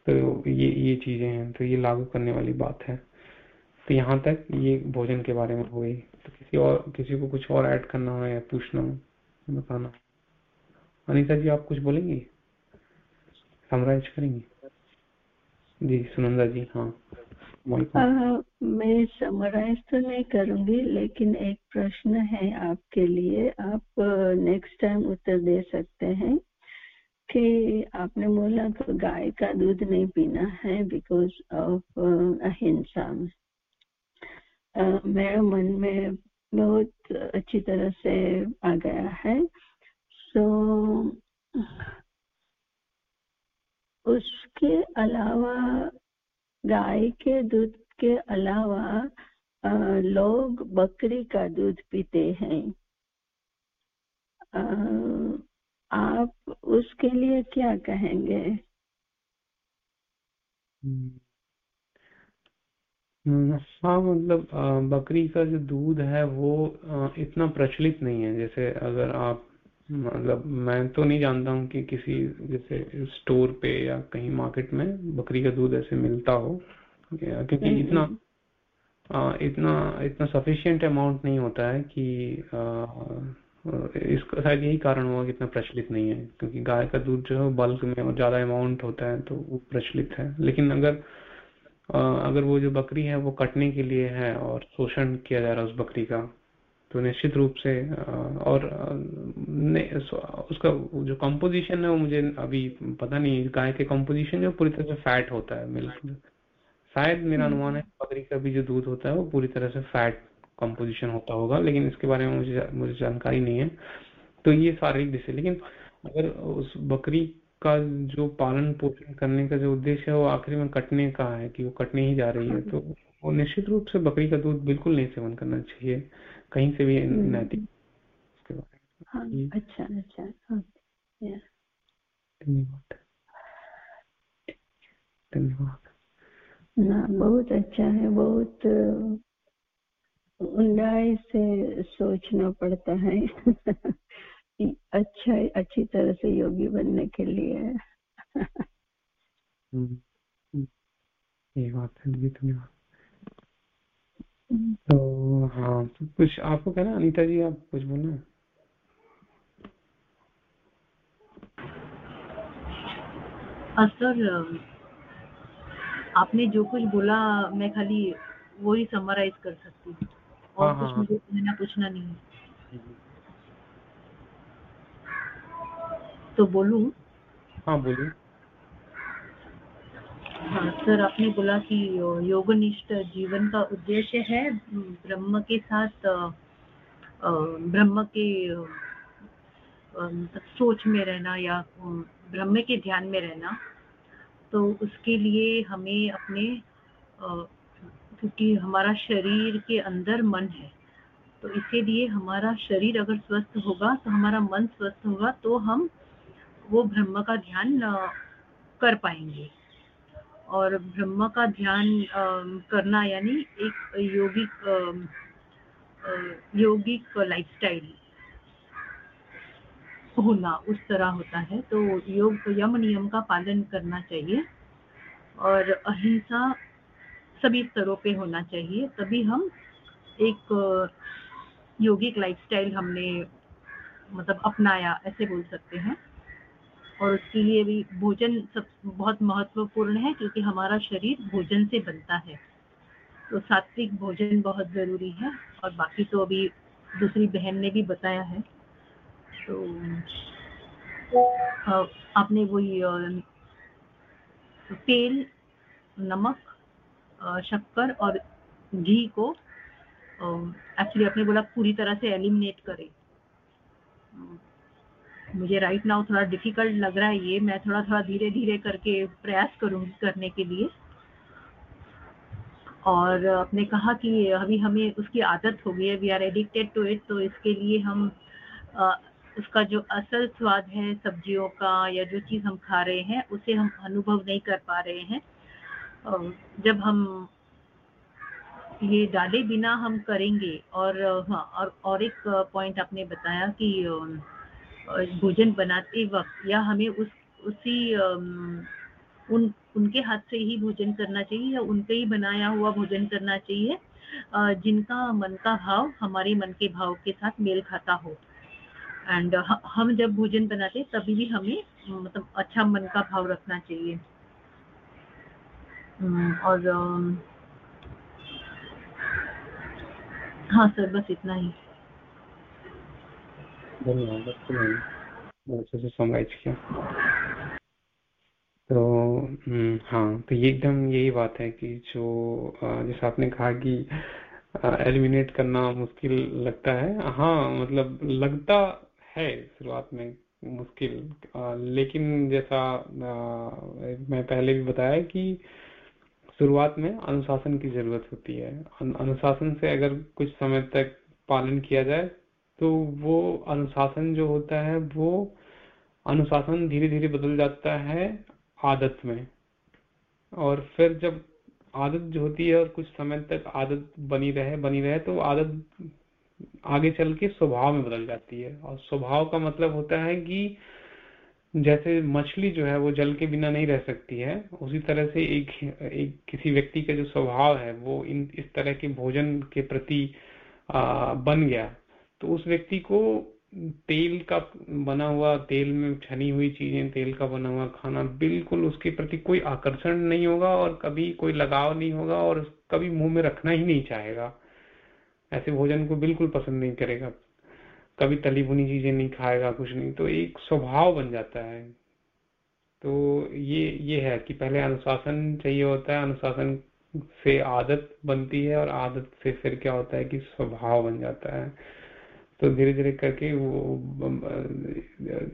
तो ये ये चीज़ें हैं तो ये लागू करने वाली बात है। तो यहाँ तक ये भोजन के बारे में हो गई। तो किसी और, किसी को कुछ और ऐड करना हो या पूछना हो, बताना अनिता जी, आप कुछ बोलेंगी? समराइज करेंगी? जी, सुनंदा जी हाँ। मैं समराइज तो नहीं करूँगी लेकिन एक प्रश्न है आपके लिए। आप नेक्स्ट टाइम उत्तर दे सकते हैं कि आपने बोला तो गाय का दूध नहीं पीना है बिकॉज़ ऑफ़ अहिंसा। मेरे मन में बहुत अच्छी तरह से आ गया है। सो so, उसके अलावा गाय के दूध के अलावा लोग बकरी का दूध पीते हैं। आप उसके लिए क्या कहेंगे? हम्म, हाँ मतलब बकरी का जो दूध है वो इतना प्रचलित नहीं है। जैसे अगर आप मतलब मैं तो नहीं जानता हूँ कि किसी जैसे स्टोर पे या कहीं मार्केट में बकरी का दूध ऐसे मिलता हो। क्योंकि हम्म, इतना आ, हम्म। इतना इतना सफिशियंट अमाउंट नहीं होता है कि इसका शायद यही कारण हुआ कि इतना प्रचलित नहीं है। क्योंकि गाय का दूध जो है बल्क में और ज़्यादा अमाउंट होता है तो वो प्रचलित है। लेकिन अगर आ, अगर वो जो बकरी है वो कटने के लिए है और शोषण किया जा रहा है उस बकरी का तो निश्चित रूप से और उसका जो कंपोजिशन है वो मुझे अभी पता नहीं गाय के कंपोजिशन जो पूरी तरह से फैट होता है मिल्क शायद मेरा हम्म। अनुमान है बकरी का भी जो दूध होता है वो पूरी तरह से फैट कंपोजिशन होता होगा लेकिन इसके बारे में मुझे मुझे जानकारी नहीं है। तो ये शारीरिक दृष्टि लेकिन अगर उस बकरी का जो पालन पोषण करने का जो उद्देश्य है वो आखिरी में कटने का है कि वो कटने ही जा रही है। तो वो निश्चित रूप से बकरी का दूध बिल्कुल नहीं सेवन करना चाहिए कहीं से भी हम्म। नैतिक हाँ, अच्छा अच्छा धन्यवाद। धन्यवाद। ना बहुत अच्छा है बहुत ऊंडाई से सोचना पड़ता है। अच्छा अच्छी तरह से योगी बनने के लिए। हम्म, हम्म। ये बात है धन्यवाद। तो हाँ तो कुछ आपको कहना अनीता जी आप कुछ बोलना सर आपने जो कुछ बोला मैं खाली वो ही समराइज कर सकती हूँ। और हाँ, कुछ हाँ, मुझे कहना पूछना नहीं है। तो बोलू? हाँ बोलिए। हाँ सर, आपने बोला कि योगनिष्ठ जीवन का उद्देश्य है ब्रह्म के साथ ब्रह्म के सोच में रहना या ब्रह्म के ध्यान में रहना तो उसके लिए हमें अपने क्योंकि हमारा शरीर के अंदर मन है तो इसीलिए हमारा शरीर अगर स्वस्थ होगा तो हमारा मन स्वस्थ होगा तो हम वो ब्रह्म का ध्यान कर पाएँगे। और ब्रह्म का ध्यान करना यानी एक योगिक योगिक लाइफस्टाइल होना उस तरह होता है। तो योग यम नियम का पालन करना चाहिए और अहिंसा सभी स्तरों पे होना चाहिए। तभी हम एक योगिक लाइफस्टाइल हमने मतलब अपनाया, ऐसे बोल सकते हैं। और उसके लिए भी भोजन सब बहुत महत्वपूर्ण है, क्योंकि हमारा शरीर भोजन से बनता है। तो सात्विक भोजन बहुत ज़रूरी है, और बाकी तो अभी दूसरी बहन ने भी बताया है। तो आपने वही तेल, नमक शक्कर और घी को एक्चुअली आपने बोला पूरी तरह से एलिमिनेट करें। मुझे राइट नाउ थोड़ा डिफ़िकल्ट लग रहा है ये। मैं थोड़ा थोड़ा धीरे धीरे करके प्रयास करूँगी करने के लिए। और आपने कहा कि अभी हमें उसकी आदत हो गई है। We are addicted to it तो इसके लिए हम आ, उसका जो असल स्वाद है सब्जियों का या जो चीज़ हम खा रहे हैं उसे हम अनुभव नहीं कर पा रहे हैं। जब हम ये डाले बिना हम करेंगे और हाँ और और एक पॉइंट आपने बताया कि भोजन बनाते वक्त या हमें उस, उसी उन, उनके हाथ से ही भोजन करना चाहिए या उनके ही बनाया हुआ भोजन करना चाहिए जिनका मन का भाव हमारे मन के भाव के साथ मेल खाता हो। एंड हम जब भोजन बनाते तभी भी हमें मतलब अच्छा मन का भाव रखना चाहिए। और हाँ सर, बस इतना ही। धन्यवाद अच्छे से समराइज किया तो हम्म, हाँ तो ये एकदम यही बात है कि जो जैसे आपने कहा कि एलिमिनेट करना मुश्किल लगता है। हाँ मतलब लगता है शुरुआत में मुश्किल लेकिन जैसा आ, मैं पहले भी बताया कि शुरुआत में अनुशासन की ज़रूरत होती है। अनुशासन से अगर कुछ समय तक पालन किया जाए तो वो अनुशासन जो होता है वो अनुशासन धीरे धीरे बदल जाता है आदत में। और फिर जब आदत जो होती है और कुछ समय तक आदत बनी रहे बनी रहे तो आदत आगे चल के स्वभाव में बदल जाती है। और स्वभाव का मतलब होता है कि जैसे मछली जो है वो जल के बिना नहीं रह सकती है। उसी तरह से एक एक किसी व्यक्ति का जो स्वभाव है वो इन इस तरह के भोजन के प्रति आ, बन गया। तो उस व्यक्ति को तेल का बना हुआ, तेल में छनी हुई चीज़ें, तेल का बना हुआ खाना बिल्कुल उसके प्रति कोई आकर्षण नहीं होगा और कभी कोई लगाव नहीं होगा और कभी मुँह में रखना ही नहीं चाहेगा। ऐसे भोजन को बिल्कुल पसंद नहीं करेगा। कभी तली भुनी चीज़ें नहीं खाएगा, कुछ नहीं। तो एक स्वभाव बन जाता है। तो ये ये है कि पहले अनुशासन चाहिए होता है, अनुशासन से आदत बनती है और आदत से फिर क्या होता है कि स्वभाव बन जाता है। तो धीरे धीरे करके वो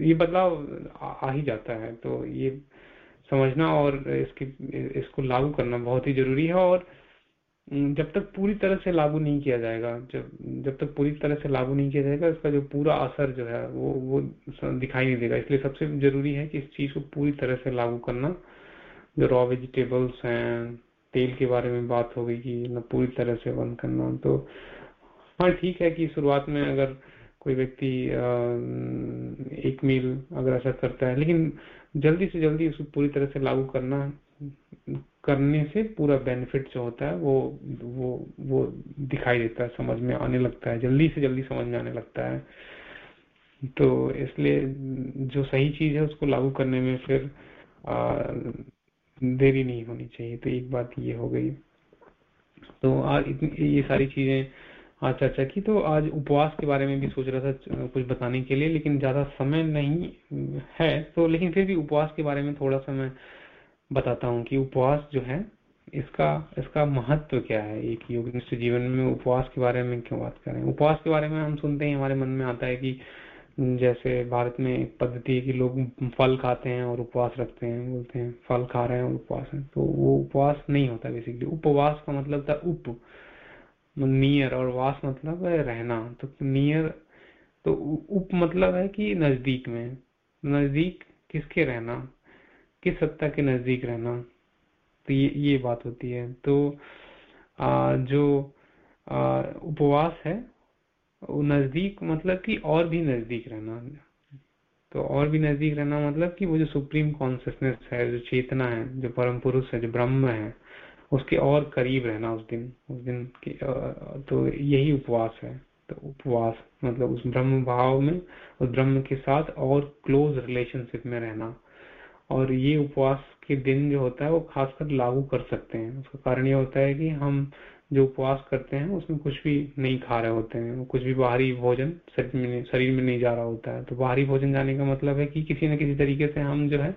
ये बदलाव आ ही जाता है। तो ये समझना और इसकी, इसको लागू करना बहुत ही ज़रूरी है और जब तक पूरी तरह से लागू नहीं किया जाएगा, जब जब तक पूरी तरह से लागू नहीं किया जाएगा, इसका जो पूरा असर जो है, वो वो दिखाई नहीं देगा। इसलिए सबसे ज़रूरी है कि इस चीज़ को पूरी तरह से लागू करना। जो रॉ वेजिटेबल्स हैं, तेल के बारे में बात हो गई कि ना पूरी तरह से बंद करना। तो हाँ ठीक है कि शुरुआत में अगर कोई व्यक्ति एक मील अगर ऐसा करता है लेकिन जल्दी से जल्दी उसको पूरी तरह से लागू करना करने से पूरा बेनिफिट जो होता है वो वो वो दिखाई देता है समझ में आने लगता है जल्दी से जल्दी समझ में आने लगता है। तो इसलिए जो सही चीज़ है उसको लागू करने में फिर आ, देरी नहीं होनी चाहिए। तो एक बात ये हो गई। तो आज ये सारी चीज़ें आज चर्चा की तो आज उपवास के बारे में भी सोच रहा था कुछ बताने के लिए, लेकिन ज़्यादा समय नहीं है। तो लेकिन फिर भी उपवास के बारे में थोड़ा सा मैं बताता हूँ कि उपवास जो है, इसका इसका महत्व क्या है? एक योगनिष्ठ जीवन में उपवास के बारे में क्यों बात करें? उपवास के बारे में हम सुनते हैं, हमारे मन में आता है कि जैसे भारत में एक पद्धति है कि लोग फल खाते हैं और उपवास रखते हैं, बोलते हैं, फल खा रहे हैं और उपवास है। तो वो उपवास नहीं होता बेसिकली उपवास का मतलब था उप। नियर और वास मतलब है रहना। तो नियर तो उप मतलब है कि नज़दीक में। नज़दीक किसके रहना? किस सत्ता के नज़दीक रहना? तो ये ये बात होती है। तो आ, जो आ, उपवास है वो नज़दीक मतलब कि और भी नज़दीक रहना। तो और भी नज़दीक रहना मतलब कि वो जो सुप्रीम कॉन्सियसनेस है जो चेतना है जो परम पुरुष है जो ब्रह्म है उसके और करीब रहना उस दिन उस दिन की तो यही उपवास है। तो उपवास मतलब उस ब्रह्म भाव में, उस ब्रह्म के साथ और क्लोज रिलेशनशिप में रहना। और ये उपवास के दिन जो होता है वो खासकर लागू कर सकते हैं। उसका कारण ये होता है कि हम जो उपवास करते हैं, उसमें कुछ भी नहीं खा रहे होते हैं। कुछ भी बाहरी भोजन शरीर में नहीं जा रहा होता है। तो बाहरी भोजन जाने का मतलब है कि किसी न किसी तरीके से हम जो है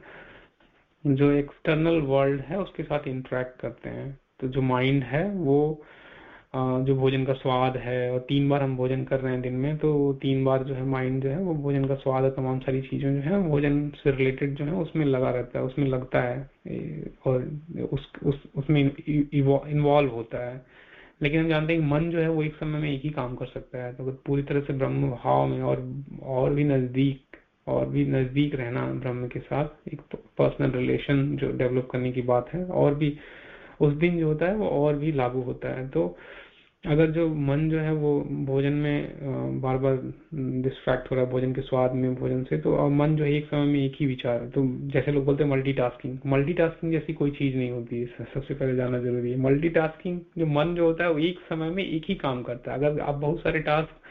जो एक्सटर्नल वर्ल्ड है उसके साथ इंटरेक्ट करते हैं। तो जो माइंड है वो जो भोजन का स्वाद है और तीन बार हम भोजन कर रहे हैं दिन में तो तीन बार जो है माइंड जो है वो भोजन का स्वाद और तमाम सारी चीज़ें जो है भोजन से रिलेटेड जो है उसमें लगा रहता है उसमें लगता है। और उस, उस उसमें इन्वॉल्व होता है। लेकिन हम जानते हैं कि मन जो है वो एक समय में एक ही काम कर सकता है। तो पूरी तरह से ब्रह्म भाव में और और भी नज़दीक और भी नज़दीक रहना ब्रह्म के साथ, एक पर्सनल रिलेशन जो डेवलप करने की बात है, और भी उस दिन जो होता है वो और भी लागू होता है। तो अगर जो मन जो है वो भोजन में बार बार डिस्ट्रैक्ट हो रहा है भोजन के स्वाद में, भोजन से तो मन जो है एक समय में एक ही विचार है। तो जैसे लोग बोलते हैं मल्टीटास्किंग मल्टीटास्किंग जैसी कोई चीज़ नहीं होती है सबसे पहले जानना ज़रूरी है। मल्टीटास्किंग जो मन जो होता है वो एक समय में एक ही काम करता है। अगर आप बहुत सारे टास्क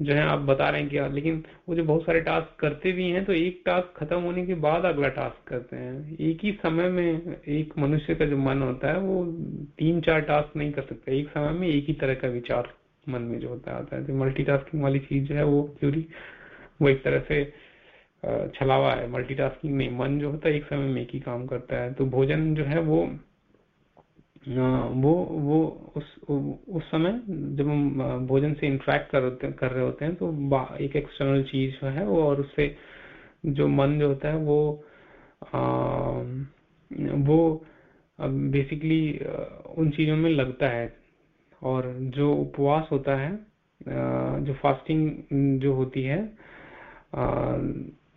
जो है आप बता रहे हैं कि लेकिन वो जो बहुत सारे टास्क करते भी हैं तो एक टास्क खत्म होने के बाद अगला टास्क करते हैं। एक ही समय में एक मनुष्य का जो मन होता है, वो तीन चार टास्क नहीं कर सकता। एक समय में एक ही तरह का विचार मन में जो होता आता है। तो मल्टीटास्किंग वाली चीज़ जो है, वो थ्योरी वो एक तरह से छलावा है। मल्टीटास्किंग नहीं, मन जो होता है, एक समय में एक ही काम करता है। तो भोजन जो है, वो वो वो उस उस समय जब हम भोजन से इंट्रैक्ट कर कर रहे होते हैं तो एक एक्सटर्नल चीज़ जो है वो और उससे जो मन जो होता है वो आ, वो बेसिकली उन चीज़ों में लगता है। और जो उपवास होता है जो फास्टिंग जो होती है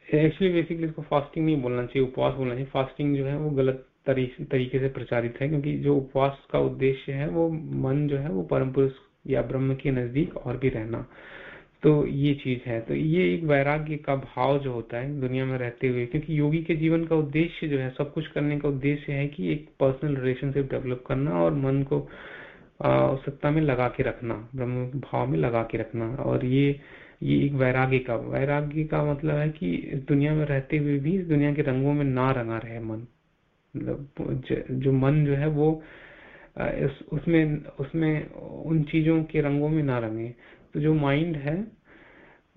एक्चुअली बेसिकली इसको फास्टिंग नहीं बोलना चाहिए उपवास बोलना चाहिए। फास्टिंग जो है वो गलत तरीके से प्रचारित है, क्योंकि जो उपवास का उद्देश्य है, वो मन जो है, वो परम पुरुष या ब्रह्म के नज़दीक और भी रहना। तो ये चीज़ है। तो ये एक वैराग्य का भाव जो होता है, दुनिया में रहते हुए, क्योंकि योगी के जीवन का उद्देश्य जो है, सब कुछ करने का उद्देश्य है कि एक पर्सनल रिलेशनशिप डेवलप करना और मन को सत्ता में लगा के रखना, ब्रह्म भाव में लगा के रखना। और ये ये एक वैराग्य का वैराग्य का मतलब है कि इस दुनिया में रहते हुए भी इस दुनिया के रंगों में ना रंगा रहे मन। मतलब जो मन जो है वो इस, उसमें उसमें उन चीज़ों के रंगों में ना रंगे। तो जो माइंड है,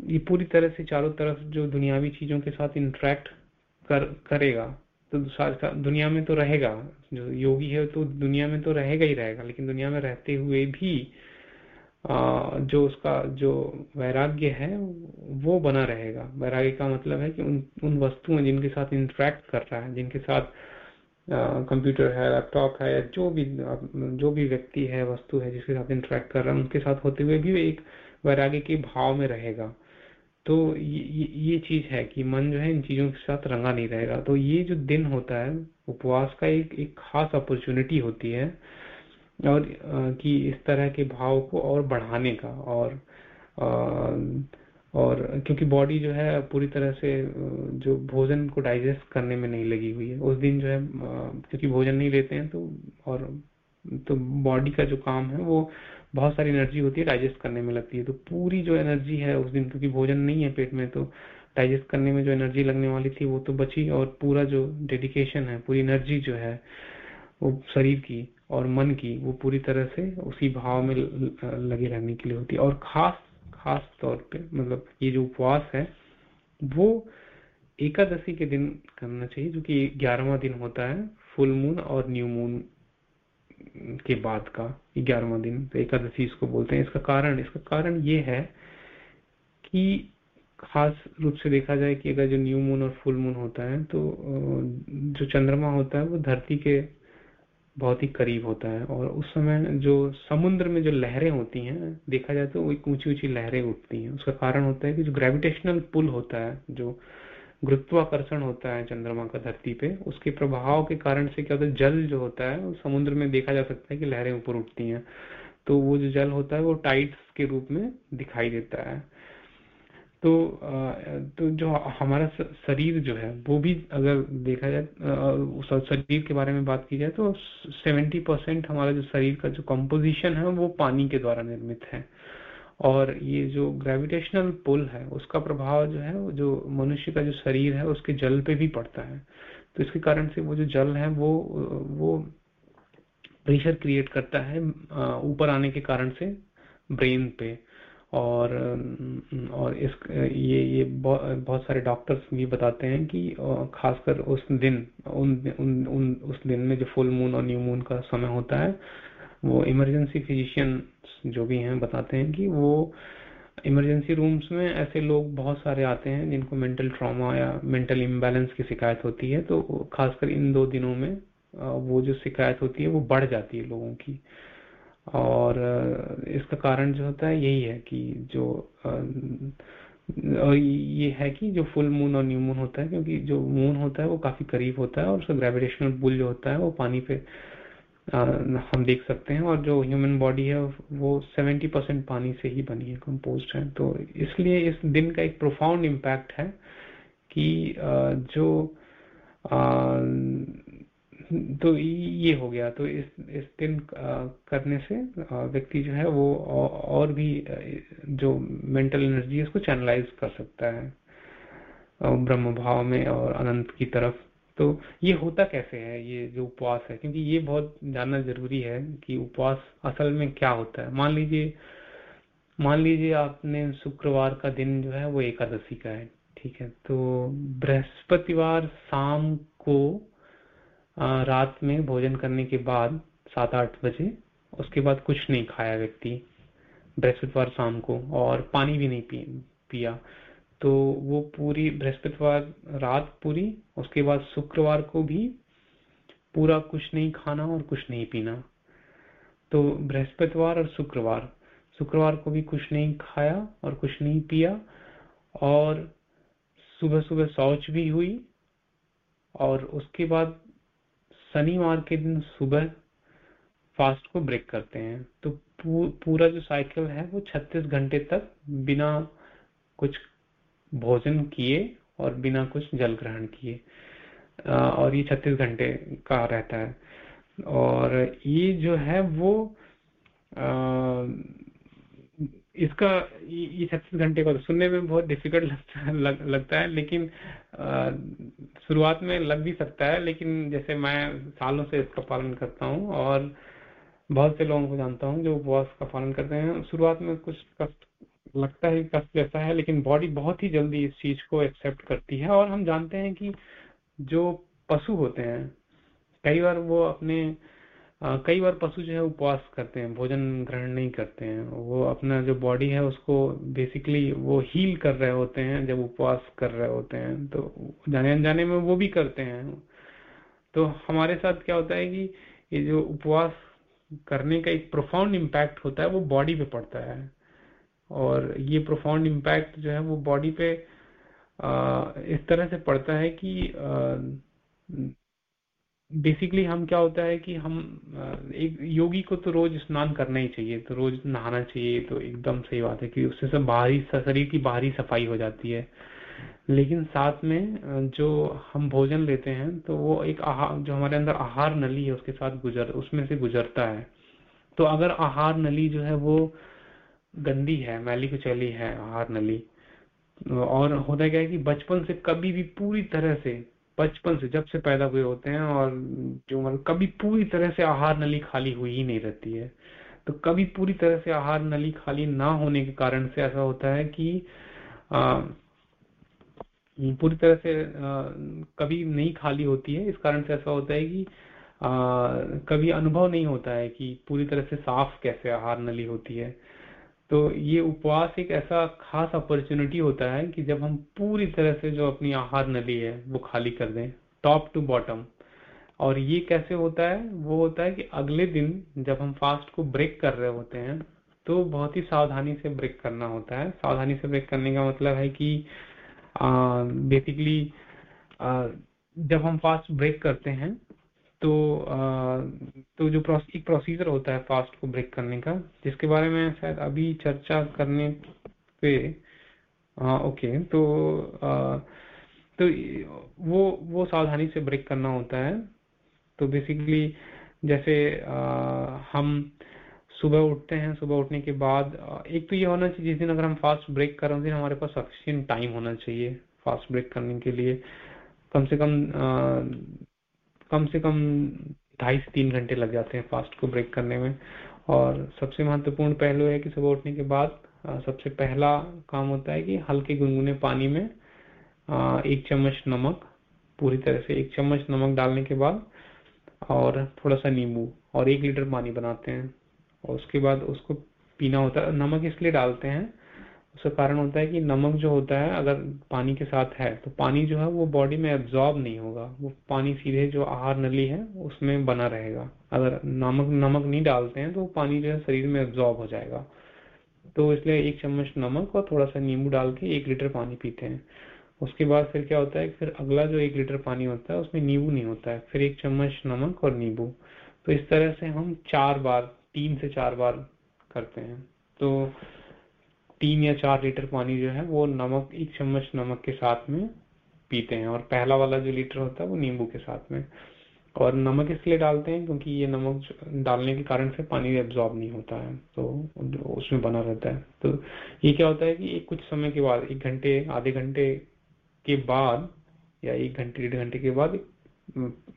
ये पूरी तरह से चारों तरफ़ जो दुनियावी चीज़ों के साथ इंटरेक्ट कर, करेगा तो दुनिया में तो रहेगा। जो योगी है तो दुनिया में तो रहेगा ही रहेगा, लेकिन दुनिया में रहते हुए भी जो उसका, जो वैराग्य है, वो बना रहेगा। वैराग्य का मतलब है कि उन उन वस्तुओं जिनके साथ इंटरेक्ट कर रहा है, जिनके साथ कंप्यूटर है, लैपटॉप है, या जो भी जो भी व्यक्ति है, वस्तु है, जिसके साथ इंटरेक्ट कर रहा है, उनके साथ होते हुए भी एक वैराग्य के भाव में रहेगा। तो ये ये चीज़ है कि मन जो है इन चीज़ों के साथ रंगा नहीं रहेगा। तो ये जो दिन होता है, उपवास का एक एक खास अपॉर्चुनिटी होती है, और कि इस तरह के भाव को और बढ़ाने का, और और क्योंकि बॉडी जो है पूरी तरह से जो भोजन को डाइजेस्ट करने में नहीं लगी हुई है। उस दिन जो है क्योंकि भोजन नहीं लेते हैं तो और तो बॉडी का जो काम है वो बहुत सारी एनर्जी होती है डाइजेस्ट करने में लगती है। तो पूरी जो एनर्जी है उस दिन, क्योंकि भोजन नहीं है पेट में तो डाइजेस्ट करने में जो एनर्जी लगने वाली थी वो तो बची और पूरा जो डेडिकेशन है, पूरी एनर्जी जो है वो शरीर की और मन की वो पूरी तरह से उसी भाव में लगे रहने के लिए होती है। और खास खास तौर पे मतलब ये जो उपवास है, वो एकादशी के दिन करना चाहिए, जो कि ग्यारहवा दिन होता है फुल मून और न्यू मून के बाद का ग्यारहवा दिन तो एकादशी इसको बोलते हैं। इसका कारण इसका कारण ये है कि खास रूप से देखा जाए कि अगर जो न्यू मून और फुल मून होता है तो जो चंद्रमा होता है, वो धरती के बहुत ही करीब होता है और उस समय जो समुद्र में जो लहरें होती हैं, देखा जाए तो एक ऊँची ऊँची लहरें उठती हैं। उसका कारण होता है कि जो ग्रेविटेशनल पुल होता है, जो गुरुत्वाकर्षण होता है चंद्रमा का धरती पे, उसके प्रभाव के कारण से क्या होता है, जल जो होता है समुद्र में देखा जा सकता है कि लहरें ऊपर उठती हैं। तो वो जो जल होता है, वो टाइड्स के रूप में दिखाई देता है। तो तो जो हमारा शरीर जो है, वो भी अगर देखा जाए शरीर के बारे में बात की जाए तो 70 परसेंट हमारा जो शरीर का जो कंपोजिशन है, वो पानी के द्वारा निर्मित है। और ये जो ग्रेविटेशनल पुल है, उसका प्रभाव जो है जो मनुष्य का जो शरीर है, उसके जल पे भी पड़ता है। तो इसके कारण से वो जो जल है, वो वो प्रेशर क्रिएट करता है ऊपर आने के कारण से ब्रेन पे। और और इस ये ये बहुत सारे डॉक्टर्स भी बताते हैं कि खासकर उस दिन उन, उन उन उस दिन में जो फुल मून और न्यू मून का समय होता है वो इमरजेंसी फिजिशियन जो भी हैं बताते हैं कि वो इमरजेंसी रूम्स में ऐसे लोग बहुत सारे आते हैं जिनको मेंटल ट्रॉमा या मेंटल इम्बैलेंस की शिकायत होती है तो खासकर इन दो दिनों में वो जो शिकायत होती है वो बढ़ जाती है लोगों की। और इसका कारण जो होता है यही है कि जो और ये है कि जो फुल मून और न्यू मून होता है, क्योंकि जो मून होता है वो काफ़ी करीब होता है और उसका ग्रेविटेशनल पुल जो होता है वो पानी पे हम देख सकते हैं और जो ह्यूमन बॉडी है वो 70 परसेंट पानी से ही बनी है कंपोज है। तो इसलिए इस दिन का एक प्रोफाउंड इम्पैक्ट है कि जो तो ये हो गया। तो इस इस दिन करने से व्यक्ति जो है वो और भी जो मेंटल एनर्जी है, उसको चैनलाइज कर सकता है। ब्रह्म भाव में और अनंत की तरफ़। तो ये होता कैसे है? ये जो उपवास है, क्योंकि ये बहुत जानना ज़रूरी है कि उपवास असल में क्या होता है। मान लीजिए मान लीजिए आपने शुक्रवार का दिन जो है वो एकादशी का है, ठीक है? तो बृहस्पतिवार शाम को रात में भोजन करने के बाद सात आठ बजे उसके बाद कुछ नहीं खाया व्यक्ति बृहस्पतिवार शाम को और पानी भी नहीं पी, पिया। तो वो पूरी बृहस्पतिवार रात पूरी उसके बाद शुक्रवार को भी पूरा कुछ नहीं खाना और कुछ नहीं पीना। तो बृहस्पतिवार और शुक्रवार शुक्रवार को भी कुछ नहीं खाया और कुछ नहीं पिया और सुबह सुबह शौच भी हुई और उसके बाद शनिवार के दिन सुबह फास्ट को ब्रेक करते हैं। तो पूरा जो साइकिल है वो 36 घंटे तक बिना कुछ भोजन किए और बिना कुछ जल ग्रहण किए और ये छत्तीस घंटे का रहता है। और ये जो है वो आ, इसका ये छत्तीस घंटे का सुनने में बहुत डिफ़िकल्ट लगता, लग, लगता है लेकिन शुरुआत में लग भी सकता है, लेकिन जैसे मैं सालों से इसका पालन करता हूँ और बहुत से लोगों को जानता हूँ जो उपवास का पालन करते हैं। शुरुआत में कुछ कष्ट लगता है, कष्ट जैसा है, लेकिन बॉडी बहुत ही जल्दी इस चीज़ को एक्सेप्ट करती है। और हम जानते हैं कि जो पशु होते हैं, कई बार वो अपने कई बार पशु जो है उपवास करते हैं भोजन ग्रहण नहीं करते हैं। वो अपना जो बॉडी है उसको बेसिकली वो हील कर रहे होते हैं जब उपवास कर रहे होते हैं। तो जाने अनजाने में वो भी करते हैं। तो हमारे साथ क्या होता है कि ये जो उपवास करने का एक प्रोफाउंड इम्पैक्ट होता है वो बॉडी पे पड़ता है। और ये प्रोफाउंड इम्पैक्ट जो है वो बॉडी पे आ, इस तरह से पड़ता है कि बेसिकली हम क्या होता है कि हम एक योगी को तो रोज स्नान करना ही चाहिए तो रोज नहाना चाहिए तो एकदम सही बात है कि उससे सब बाहरी शरीर की बाहरी सफ़ाई हो जाती है। लेकिन साथ में जो हम भोजन लेते हैं तो वो एक आहार, जो हमारे अंदर आहार नली है, उसके साथ गुजर, उसमें से गुजरता है। तो अगर आहार नली जो है, वो गंदी है, मैली कुचैली है, आहार नली, और होता क्या है कि बचपन से कभी भी पूरी तरह से बचपन से जब से पैदा हुए होते हैं और जो मतलब कभी पूरी तरह से आहार नली खाली हुई ही नहीं रहती है। तो कभी पूरी तरह से आहार नली खाली ना होने के कारण से ऐसा होता है कि आ, पूरी तरह से आ, कभी नहीं खाली होती है। इस कारण से ऐसा होता है कि आ, कभी अनुभव नहीं होता है कि पूरी तरह से साफ़ कैसे आहार नली होती है। तो ये उपवास एक ऐसा खास अपॉर्चुनिटी होता है कि जब हम पूरी तरह से जो अपनी आहार नली है, वो खाली कर दें टॉप टू बॉटम और ये कैसे होता है? वो होता है कि अगले दिन जब हम फास्ट को ब्रेक कर रहे होते हैं तो बहुत ही सावधानी से ब्रेक करना होता है। सावधानी से ब्रेक करने का मतलब है कि बेसिकली जब हम फास्ट ब्रेक करते हैं तो आ, तो जो एक प्रोसीजर होता है फास्ट को ब्रेक करने का जिसके बारे में शायद अभी चर्चा करने पे आ, ओके तो आ, तो वो वो सावधानी से ब्रेक करना होता है। तो बेसिकली जैसे आ, हम सुबह उठते हैं सुबह उठने के बाद एक तो ये होना चाहिए जिस दिन अगर हम फास्ट ब्रेक कर रहे हैं हमारे पास सफिशियंट टाइम होना चाहिए फास्ट ब्रेक करने के लिए। कम से कम कम से कम ढाई से तीन घंटे लग जाते हैं फास्ट को ब्रेक करने में। और सबसे महत्वपूर्ण पहलू है कि सुबह उठने के बाद सबसे पहला काम होता है कि हल्के गुनगुने पानी में एक चम्मच नमक, पूरी तरह से एक चम्मच नमक डालने के बाद, और थोड़ा सा नींबू और एक लीटर पानी बनाते हैं। और उसके बाद उसको पीना होता है। नमक इसलिए डालते हैं उसका कारण होता है कि नमक जो होता है, अगर पानी के साथ है तो पानी जो है वो बॉडी में एब्जॉर्ब नहीं होगा। वो पानी सीधे जो आहार नली है, उसमें बना रहेगा। अगर नमक नमक नहीं डालते हैं तो पानी जो है शरीर में एब्जॉर्ब हो जाएगा। तो इसलिए एक चम्मच नमक और थोड़ा सा नींबू डाल के एक लीटर पानी पीते हैं। उसके बाद फिर क्या होता है फिर अगला जो एक लीटर पानी होता है, उसमें नींबू नहीं होता है। फिर एक चम्मच नमक और नींबू। तो इस तरह से हम चार बार, तीन से चार बार करते हैं। तो तीन या चार लीटर पानी जो है वो नमक, एक चम्मच नमक के साथ में पीते हैं। और पहला वाला जो लीटर होता है वो नींबू के साथ में। और नमक इसलिए डालते हैं क्योंकि ये नमक डालने के कारण से पानी एब्जॉर्ब नहीं होता है तो उसमें बना रहता है। तो ये क्या होता है कि एक कुछ समय के बाद, एक घंटे, आधे घंटे के बाद या एक घंटे, डेढ़ घंटे के बाद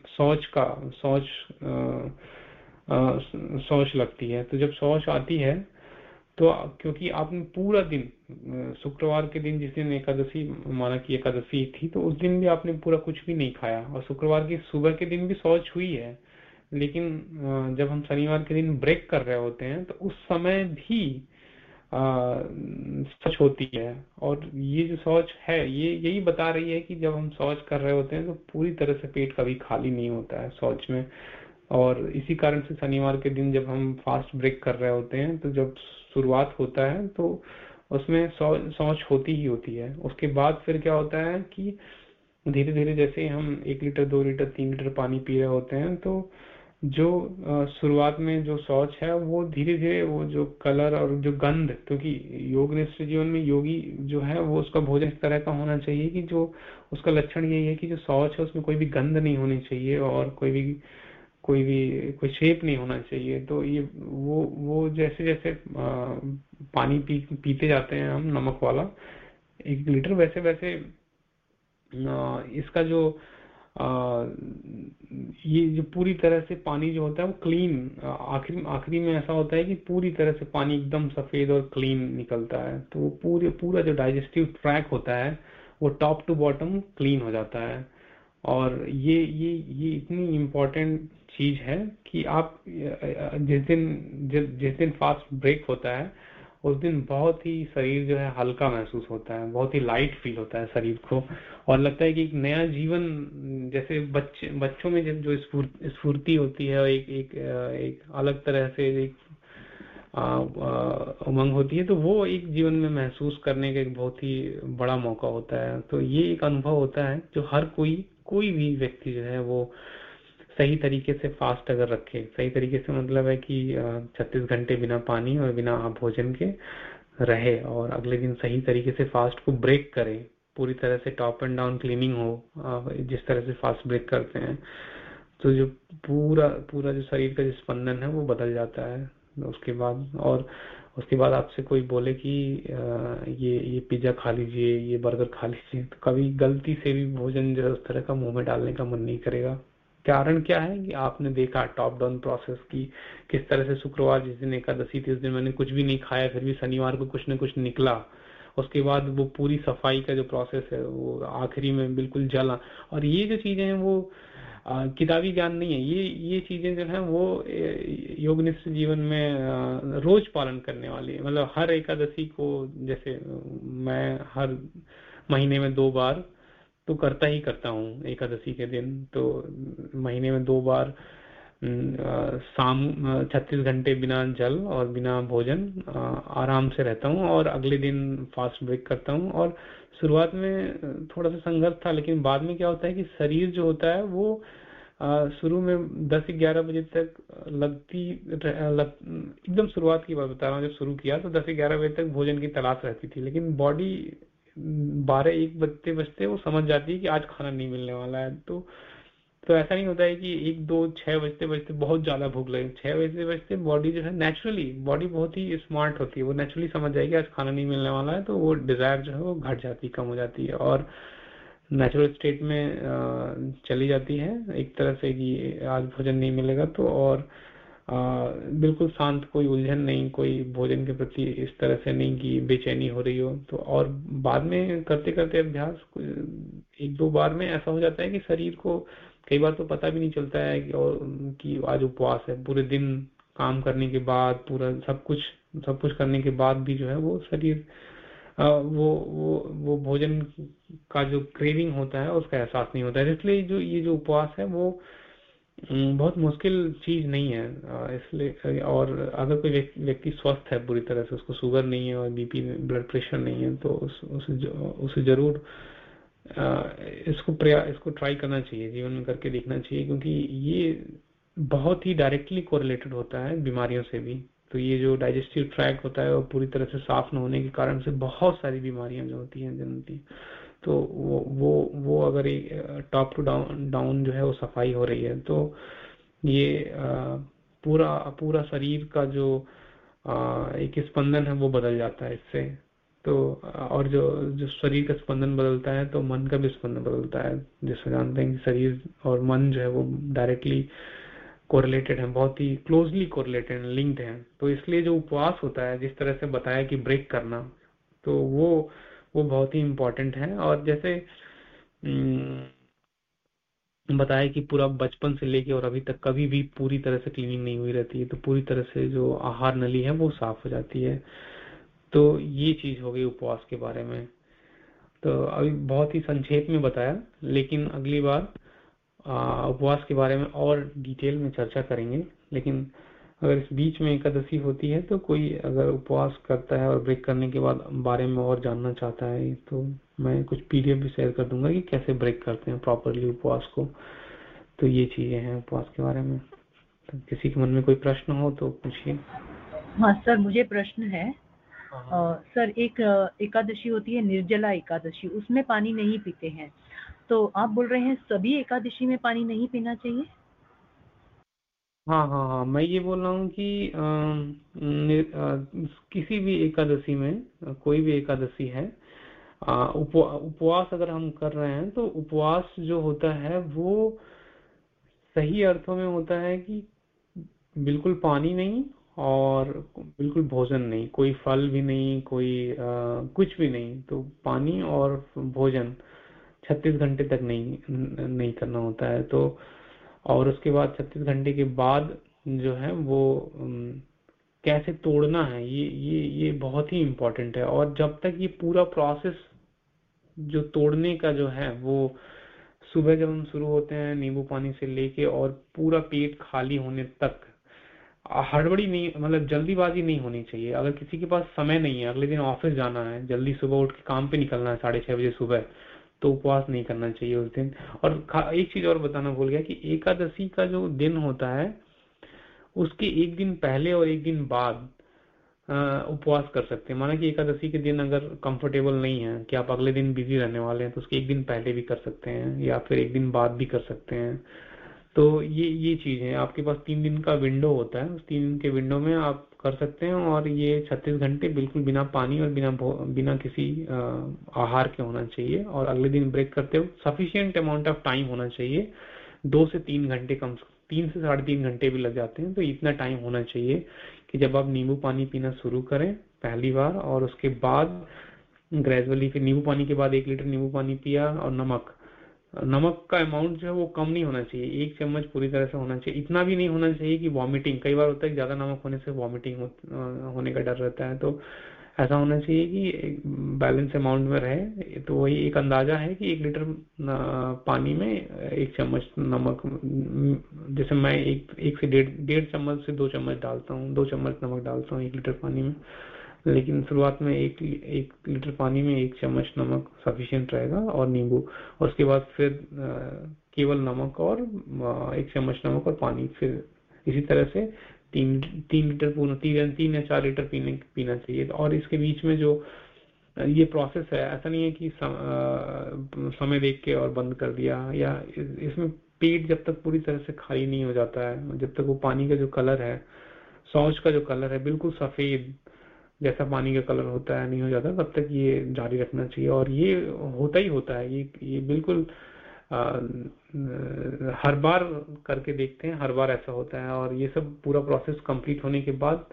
शौच का शौच शौच लगती है। तो जब शौच आती है तो क्योंकि आपने पूरा दिन शुक्रवार के दिन जिस दिन एकादशी, माना की एकादशी थी तो उस दिन भी आपने पूरा कुछ भी नहीं खाया। और शुक्रवार की सुबह के दिन भी शौच हुई है, लेकिन जब हम शनिवार के दिन ब्रेक कर रहे होते हैं तो उस समय भी शौच होती है। और ये जो शौच है, ये यही बता रही है कि जब हम शौच कर रहे होते हैं तो पूरी तरह से पेट कभी खाली नहीं होता है शौच में। और इसी कारण से शनिवार के दिन जब हम फास्ट ब्रेक कर रहे होते हैं तो जब शुरुआत होता है तो उसमें शौच होती ही होती है। उसके बाद फिर क्या होता है कि धीरे धीरे जैसे हम एक लीटर, दो लीटर, तीन लीटर पानी पी रहे होते हैं तो जो शुरुआत में जो शौच है, वो धीरे धीरे वो जो कलर और जो गंध, क्योंकि योग निष्ठ जीवन में योगी जो है, वो उसका भोजन इस तरह का होना चाहिए कि जो उसका लक्षण यही है कि जो शौच है, उसमें कोई भी गंध नहीं होनी चाहिए और कोई भी कोई भी कोई शेप नहीं होना चाहिए। तो ये वो वो जैसे जैसे पानी पी पीते जाते हैं हम नमक वाला एक लीटर वैसे वैसे इसका जो आ, ये जो पूरी तरह से पानी जो होता है वो क्लीन आखिरी आखिरी में ऐसा होता है कि पूरी तरह से पानी एकदम सफ़ेद और क्लीन निकलता है। तो वो पूरे पूरा जो डाइजेस्टिव ट्रैक होता है वो टॉप टू बॉटम क्लीन हो जाता है। और ये ये ये इतनी इम्पोर्टेंट चीज़ है कि आप, जिस दिन जिस दिन फास्ट ब्रेक होता है, उस दिन बहुत ही शरीर जो है हल्का महसूस होता है, बहुत ही लाइट फील होता है शरीर को। और लगता है कि एक नया जीवन, जैसे बच्चे, बच्चों में जो स्फूर्ति होती है, एक एक एक अलग तरह से एक उमंग होती है तो वो एक जीवन में महसूस करने का एक बहुत ही बड़ा मौका होता है। तो ये एक अनुभव होता है जो हर कोई कोई भी व्यक्ति जो है वो सही तरीके से फास्ट अगर रखे, सही तरीके से मतलब है कि छत्तीस घंटे बिना पानी और बिना भोजन के रहे और अगले दिन सही तरीके से फास्ट को ब्रेक करे, पूरी तरह से टॉप एंड डाउन क्लीनिंग हो जिस तरह से फास्ट ब्रेक करते हैं तो जो पूरा पूरा जो शरीर का जो स्पंदन है वो बदल जाता है। उसके बाद और उसके बाद आपसे कोई बोले कि ये ये पिज्जा खा लीजिए, ये बर्गर खा लीजिए तो कभी गलती से भी भोजन जो है उस तरह का मुँह में डालने का मन नहीं करेगा। कारण क्या है कि आपने देखा टॉप डाउन प्रोसेस की किस तरह से शुक्रवार जिस दिन एकादशी थी उस दिन मैंने कुछ भी नहीं खाया, फिर भी शनिवार को कुछ न कुछ निकला। उसके बाद वो पूरी सफ़ाई का जो प्रोसेस है, वो आखिरी में बिल्कुल जला। और ये जो चीज़ें हैं, वो किताबी ज्ञान नहीं है। ये ये चीज़ें जो है, वो योगनिष्ठ जीवन में रोज पालन करने वाली है। मतलब हर एकादशी को, जैसे, मैं हर महीने में दो बार तो करता ही करता हूँ एकादशी के दिन। तो महीने में दो बार शाम छत्तीस घंटे बिना जल और बिना भोजन आराम से रहता हूँ और अगले दिन फास्ट ब्रेक करता हूँ। और शुरुआत में थोड़ा सा संघर्ष था लेकिन बाद में क्या होता है कि शरीर जो होता है वो शुरू में 10 ग्यारह बजे तक लगती लग, एकदम शुरुआत की बात बता रहा हूँ। जब शुरू किया तो 10 ग्यारह बजे तक भोजन की तलाश रहती थी लेकिन बॉडी बारह एक बजते बजते वो समझ जाती है कि आज खाना नहीं मिलने वाला है। तो तो ऐसा नहीं होता है कि एक, दो, छह बजते बजते बहुत ज़्यादा भूख लगे। छह बजते बजते बॉडी जो है नेचुरली बॉडी बहुत ही स्मार्ट होती है। वो नेचुरली समझ जाएगी आज खाना नहीं मिलने वाला है तो वो डिज़ायर जो है वो घट जाती कम हो जाती है और नेचुरल स्टेट में चली जाती है। एक तरह से कि आज भोजन नहीं मिलेगा तो और बिल्कुल शांत कोई उलझन नहीं कोई भोजन के प्रति इस तरह से नहीं कि बेचैनी हो रही हो। तो और बाद में करते करते अभ्यास एक दो बार में ऐसा हो जाता है कि शरीर को कई बार तो पता भी नहीं चलता है कि, और कि आज उपवास है। पूरे दिन काम करने के बाद पूरा सब कुछ सब कुछ करने के बाद भी जो है वो शरीर वो वो वो भोजन का जो क्रेविंग होता है उसका एहसास नहीं होता है। इसलिए जो ये जो उपवास है वो बहुत मुश्किल चीज़ नहीं है इसलिए और अगर कोई व्यक्ति स्वस्थ है पूरी तरह से उसको शुगर नहीं है और बीपी ब्लड प्रेशर नहीं है तो उस, उसे उसे ज़रूर इसको प्रया इसको ट्राई करना चाहिए जीवन में करके देखना चाहिए क्योंकि ये बहुत ही डायरेक्टली कोरिलेटेड होता है बीमारियों से भी। तो ये जो डाइजेस्टिव ट्रैक होता है वो पूरी तरह से साफ़ न होने के कारण से बहुत सारी बीमारियाँ जो होती हैं जनती तो वो वो वो अगर टॉप टू डाउन डाउन जो है वो सफ़ाई हो रही है। तो ये पूरा पूरा शरीर का जो एक स्पंदन है वो बदल जाता है इससे। तो और जो जो शरीर का स्पंदन बदलता है तो मन का भी स्पंदन बदलता है। जैसे जानते हैं कि शरीर और मन जो है वो डायरेक्टली कोरिलेटेड है, बहुत ही क्लोजली कोरिलेटेड लिंक्ड है। तो इसलिए जो उपवास होता है, जिस तरह से बताया कि ब्रेक करना तो वो वो बहुत ही इम्पोर्टेंट है। और जैसे बताया कि पूरा बचपन से लेके और अभी तक कभी भी पूरी तरह से क्लीनिंग नहीं हुई रहती है तो पूरी तरह से जो आहार नली है वो साफ़ हो जाती है। तो ये चीज़ हो गई उपवास के बारे में। तो अभी बहुत ही संक्षेप में बताया, लेकिन अगली बार उपवास के बारे में और डिटेल में चर्चा करेंगे। लेकिन अगर इस बीच में एकादशी होती है तो कोई अगर उपवास करता है और ब्रेक करने के बाद बारे में और जानना चाहता है तो मैं कुछ पीडीएफ भी शेयर कर दूँगा कि कैसे ब्रेक करते हैं प्रॉपरली उपवास को। तो ये चीज़ें हैं उपवास के बारे में। तो किसी के मन में कोई प्रश्न हो तो पूछिए। हाँ सर मुझे प्रश्न है। आ, हाँ। सर एक एकादशी होती है निर्जला एकादशी उसमें पानी नहीं पीते हैं। तो आप बोल रहे हैं सभी एकादशी में पानी नहीं पीना चाहिए? हाँ हाँ हाँ। मैं ये बोल रहा हूँ कि आ, आ, किसी भी एकादशी में कोई भी एकादशी है उप, उपवास अगर हम कर रहे हैं तो उपवास जो होता है वो सही अर्थों में होता है कि बिल्कुल पानी नहीं और बिल्कुल भोजन नहीं। कोई फल भी नहीं कोई आ, कुछ भी नहीं। तो पानी और भोजन 36 घंटे तक नहीं नहीं करना होता है। तो और उसके बाद छत्तीस घंटे के बाद जो है वो कैसे तोड़ना है, ये ये ये बहुत ही इम्पोर्टेंट है। और जब तक ये पूरा प्रोसेस जो तोड़ने का जो है वो सुबह जब हम शुरू होते हैं नींबू पानी से लेके और पूरा पेट खाली होने तक हड़बड़ी नहीं मतलब जल्दीबाजी नहीं होनी चाहिए। अगर किसी के पास समय नहीं है, अगले दिन ऑफ़िस जाना है, जल्दी सुबह उठ के काम पे निकलना है साढ़े छह बजे सुबह तो उपवास नहीं करना चाहिए उस दिन। और एक चीज़ और बताना भूल गया कि एकादशी का जो दिन होता है, उसके एक दिन पहले और एक दिन बाद उपवास कर सकते हैं। माना कि एकादशी के दिन अगर कंफर्टेबल नहीं है, कि आप अगले दिन बिज़ी रहने वाले हैं तो उसके एक दिन पहले भी कर सकते हैं या फिर एक दिन बाद भी कर सकते हैं। तो ये ये चीज़ है आपके पास तीन दिन का विंडो होता है, उस तीन दिन के विंडो में आप कर सकते हैं और ये 36 घंटे बिल्कुल बिना पानी और बिना बिना किसी आहार के होना चाहिए और अगले दिन ब्रेक करते हो सफिशियंट अमाउंट ऑफ़ टाइम होना चाहिए। दो से तीन घंटे कम से, तीन से साढ़े तीन घंटे भी लग जाते हैं तो इतना टाइम होना चाहिए कि जब आप नींबू पानी पीना शुरू करें पहली बार और उसके बाद ग्रेजुअली फिर नींबू पानी के बाद एक लीटर नींबू पानी पिया और नमक नमक का अमाउंट जो है वो कम नहीं होना चाहिए। एक चम्मच पूरी तरह से होना चाहिए। इतना भी नहीं होना चाहिए कि वॉमिटिंग कई बार होता है ज़्यादा नमक होने से वॉमिटिंग होने का डर रहता है। तो ऐसा होना चाहिए कि बैलेंस अमाउंट में रहे। तो वही एक अंदाज़ा है कि एक लीटर पानी में एक चम्मच नमक जैसे मैं एक एक से डेढ़ डेढ़ चम्मच से दो चम्मच डालता हूँ, दो चम्मच नमक डालता हूँ एक लीटर पानी में। लेकिन शुरुआत में एक एक लीटर पानी में एक चम्मच नमक सफिशियंट रहेगा और नींबू। और उसके बाद फिर केवल नमक और एक चम्मच नमक और पानी। फिर इसी तरह से तीन तीन लीटर पूर्ण तीन तीन या चार लीटर पीने पीना चाहिए। और इसके बीच में जो ये प्रोसेस है ऐसा नहीं है कि सम, आ, समय देख के और बंद कर दिया या इसमें पेट जब तक पूरी तरह से खाली नहीं हो जाता है जब तक वो पानी का जो कलर है सौच का जो कलर है बिल्कुल सफ़ेद जैसा पानी का कलर होता है नहीं हो जाता तब तक ये जारी रखना चाहिए। और ये होता ही होता है ये ये बिल्कुल आ, हर बार करके देखते हैं हर बार ऐसा होता है। और ये सब पूरा प्रोसेस कंप्लीट होने के बाद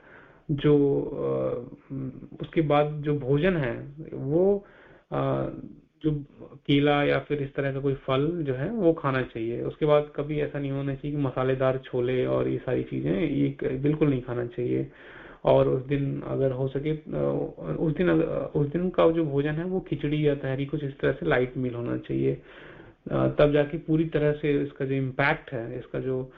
जो आ, उसके बाद जो भोजन है वो आ, जो केला या फिर इस तरह का कोई फल जो है वो खाना चाहिए। उसके बाद कभी ऐसा नहीं होना चाहिए कि मसालेदार छोले और ये सारी चीज़ें ये बिल्कुल नहीं खाना चाहिए। और उस दिन अगर हो सके उस दिन उस दिन का जो भोजन है वो खिचड़ी या तहरी कुछ इस तरह से लाइट मील होना चाहिए। तब जाके पूरी तरह से इसका जो इम्पैक्ट है, इसका जो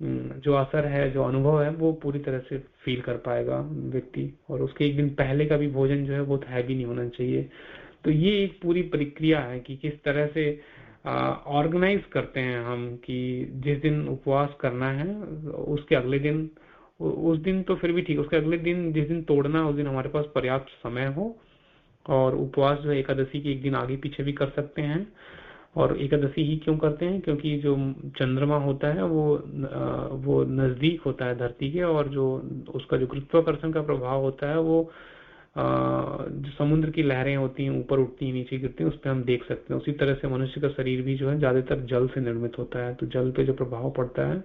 जो असर है, जो अनुभव है, वो पूरी तरह से फील कर पाएगा व्यक्ति। और उसके एक दिन पहले का भी भोजन जो है बहुत हैवी नहीं होना चाहिए। तो ये एक पूरी प्रक्रिया है कि किस तरह से ऑर्गेनाइज करते हैं हम कि जिस दिन उपवास करना है, उसके अगले दिन उस दिन तो फिर भी ठीक उसके अगले दिन, जिस दिन तोड़ना उस दिन हमारे पास पर्याप्त समय हो और उपवास जो एकादशी के एक दिन आगे पीछे भी कर सकते हैं। और एकादशी ही क्यों करते हैं? क्योंकि जो चंद्रमा होता है, वो वो नज़दीक होता है धरती के और जो उसका जो गुरुत्वाकर्षण का प्रभाव होता है, वो जो समुद्र की लहरें होती हैं, ऊपर उठती हैं, नीचे गिरती हैं, उस पर हम देख सकते हैं। उसी तरह से मनुष्य का शरीर भी जो है, ज़्यादातर जल से निर्मित होता है। तो जल पे जो प्रभाव पड़ता है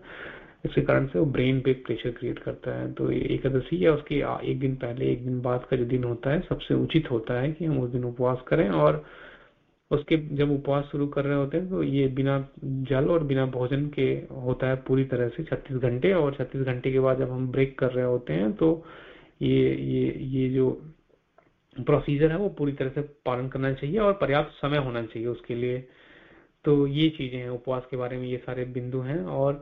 इसके कारण से वो ब्रेन पे प्रेशर क्रिएट करता है। तो एकादशी या उसके एक दिन पहले, एक दिन बाद का जो दिन होता है, सबसे उचित होता है कि हम उस दिन उपवास करें और उसके जब उपवास शुरू कर रहे होते हैं तो ये बिना जल और बिना भोजन के होता है पूरी तरह से 36 घंटे और 36 घंटे के बाद जब हम ब्रेक कर रहे होते हैं तो ये ये ये जो प्रोसीजर है, वो पूरी तरह से पालन करना चाहिए और पर्याप्त समय होना चाहिए उसके लिए। तो ये चीज़ें हैं, उपवास के बारे में ये सारे बिंदु हैं और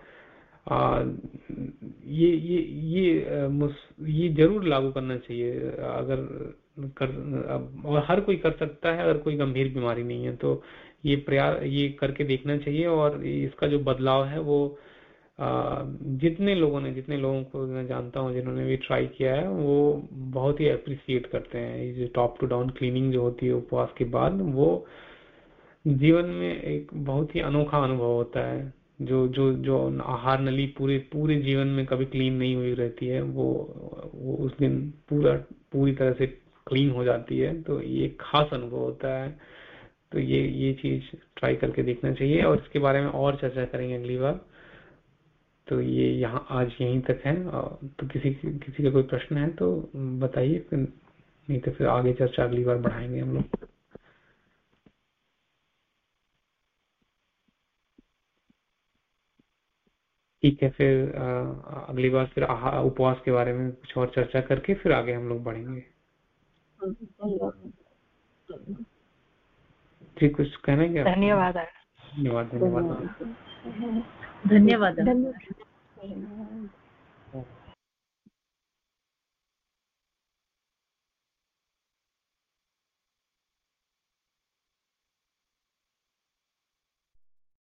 ये ये ये ये ज़रूर लागू करना चाहिए, अगर कर और हर कोई कर सकता है, अगर कोई गंभीर बीमारी नहीं है तो ये प्रयास, ये करके देखना चाहिए, और इसका जो बदलाव है वो जितने लोगों ने, जितने लोगों को मैं जानता हूँ जिन्होंने भी ट्राई किया है, वो बहुत ही अप्रिसिएट करते हैं। ये जो टॉप टू डाउन क्लीनिंग जो होती है उपवास के बाद, वो जीवन में एक बहुत ही अनोखा अनुभव होता है। जो जो जो आहार नली पूरे पूरे जीवन में कभी क्लीन नहीं हुई रहती है, वो वो उस दिन पूरा, पूरी तरह से क्लीन हो जाती है। तो ये खास अनुभव होता है। तो ये ये चीज़ ट्राई करके देखना चाहिए। और इसके बारे में और चर्चा करेंगे अगली बार। तो ये यहाँ, आज यहीं तक है। तो किसी किसी का कोई प्रश्न है तो बताइए, फिर नहीं तो फिर आगे चर्चा अगली बार बढ़ाएँगे हम लोग। ठीक है फिर अगली बार फिर उपवास के बारे में कुछ और चर्चा करके फिर आगे हम लोग बढ़ेंगे। जी कुछ कहना क्या धन्यवाद धन्यवाद। धन्यवाद। धन्यवाद। धन्यवाद।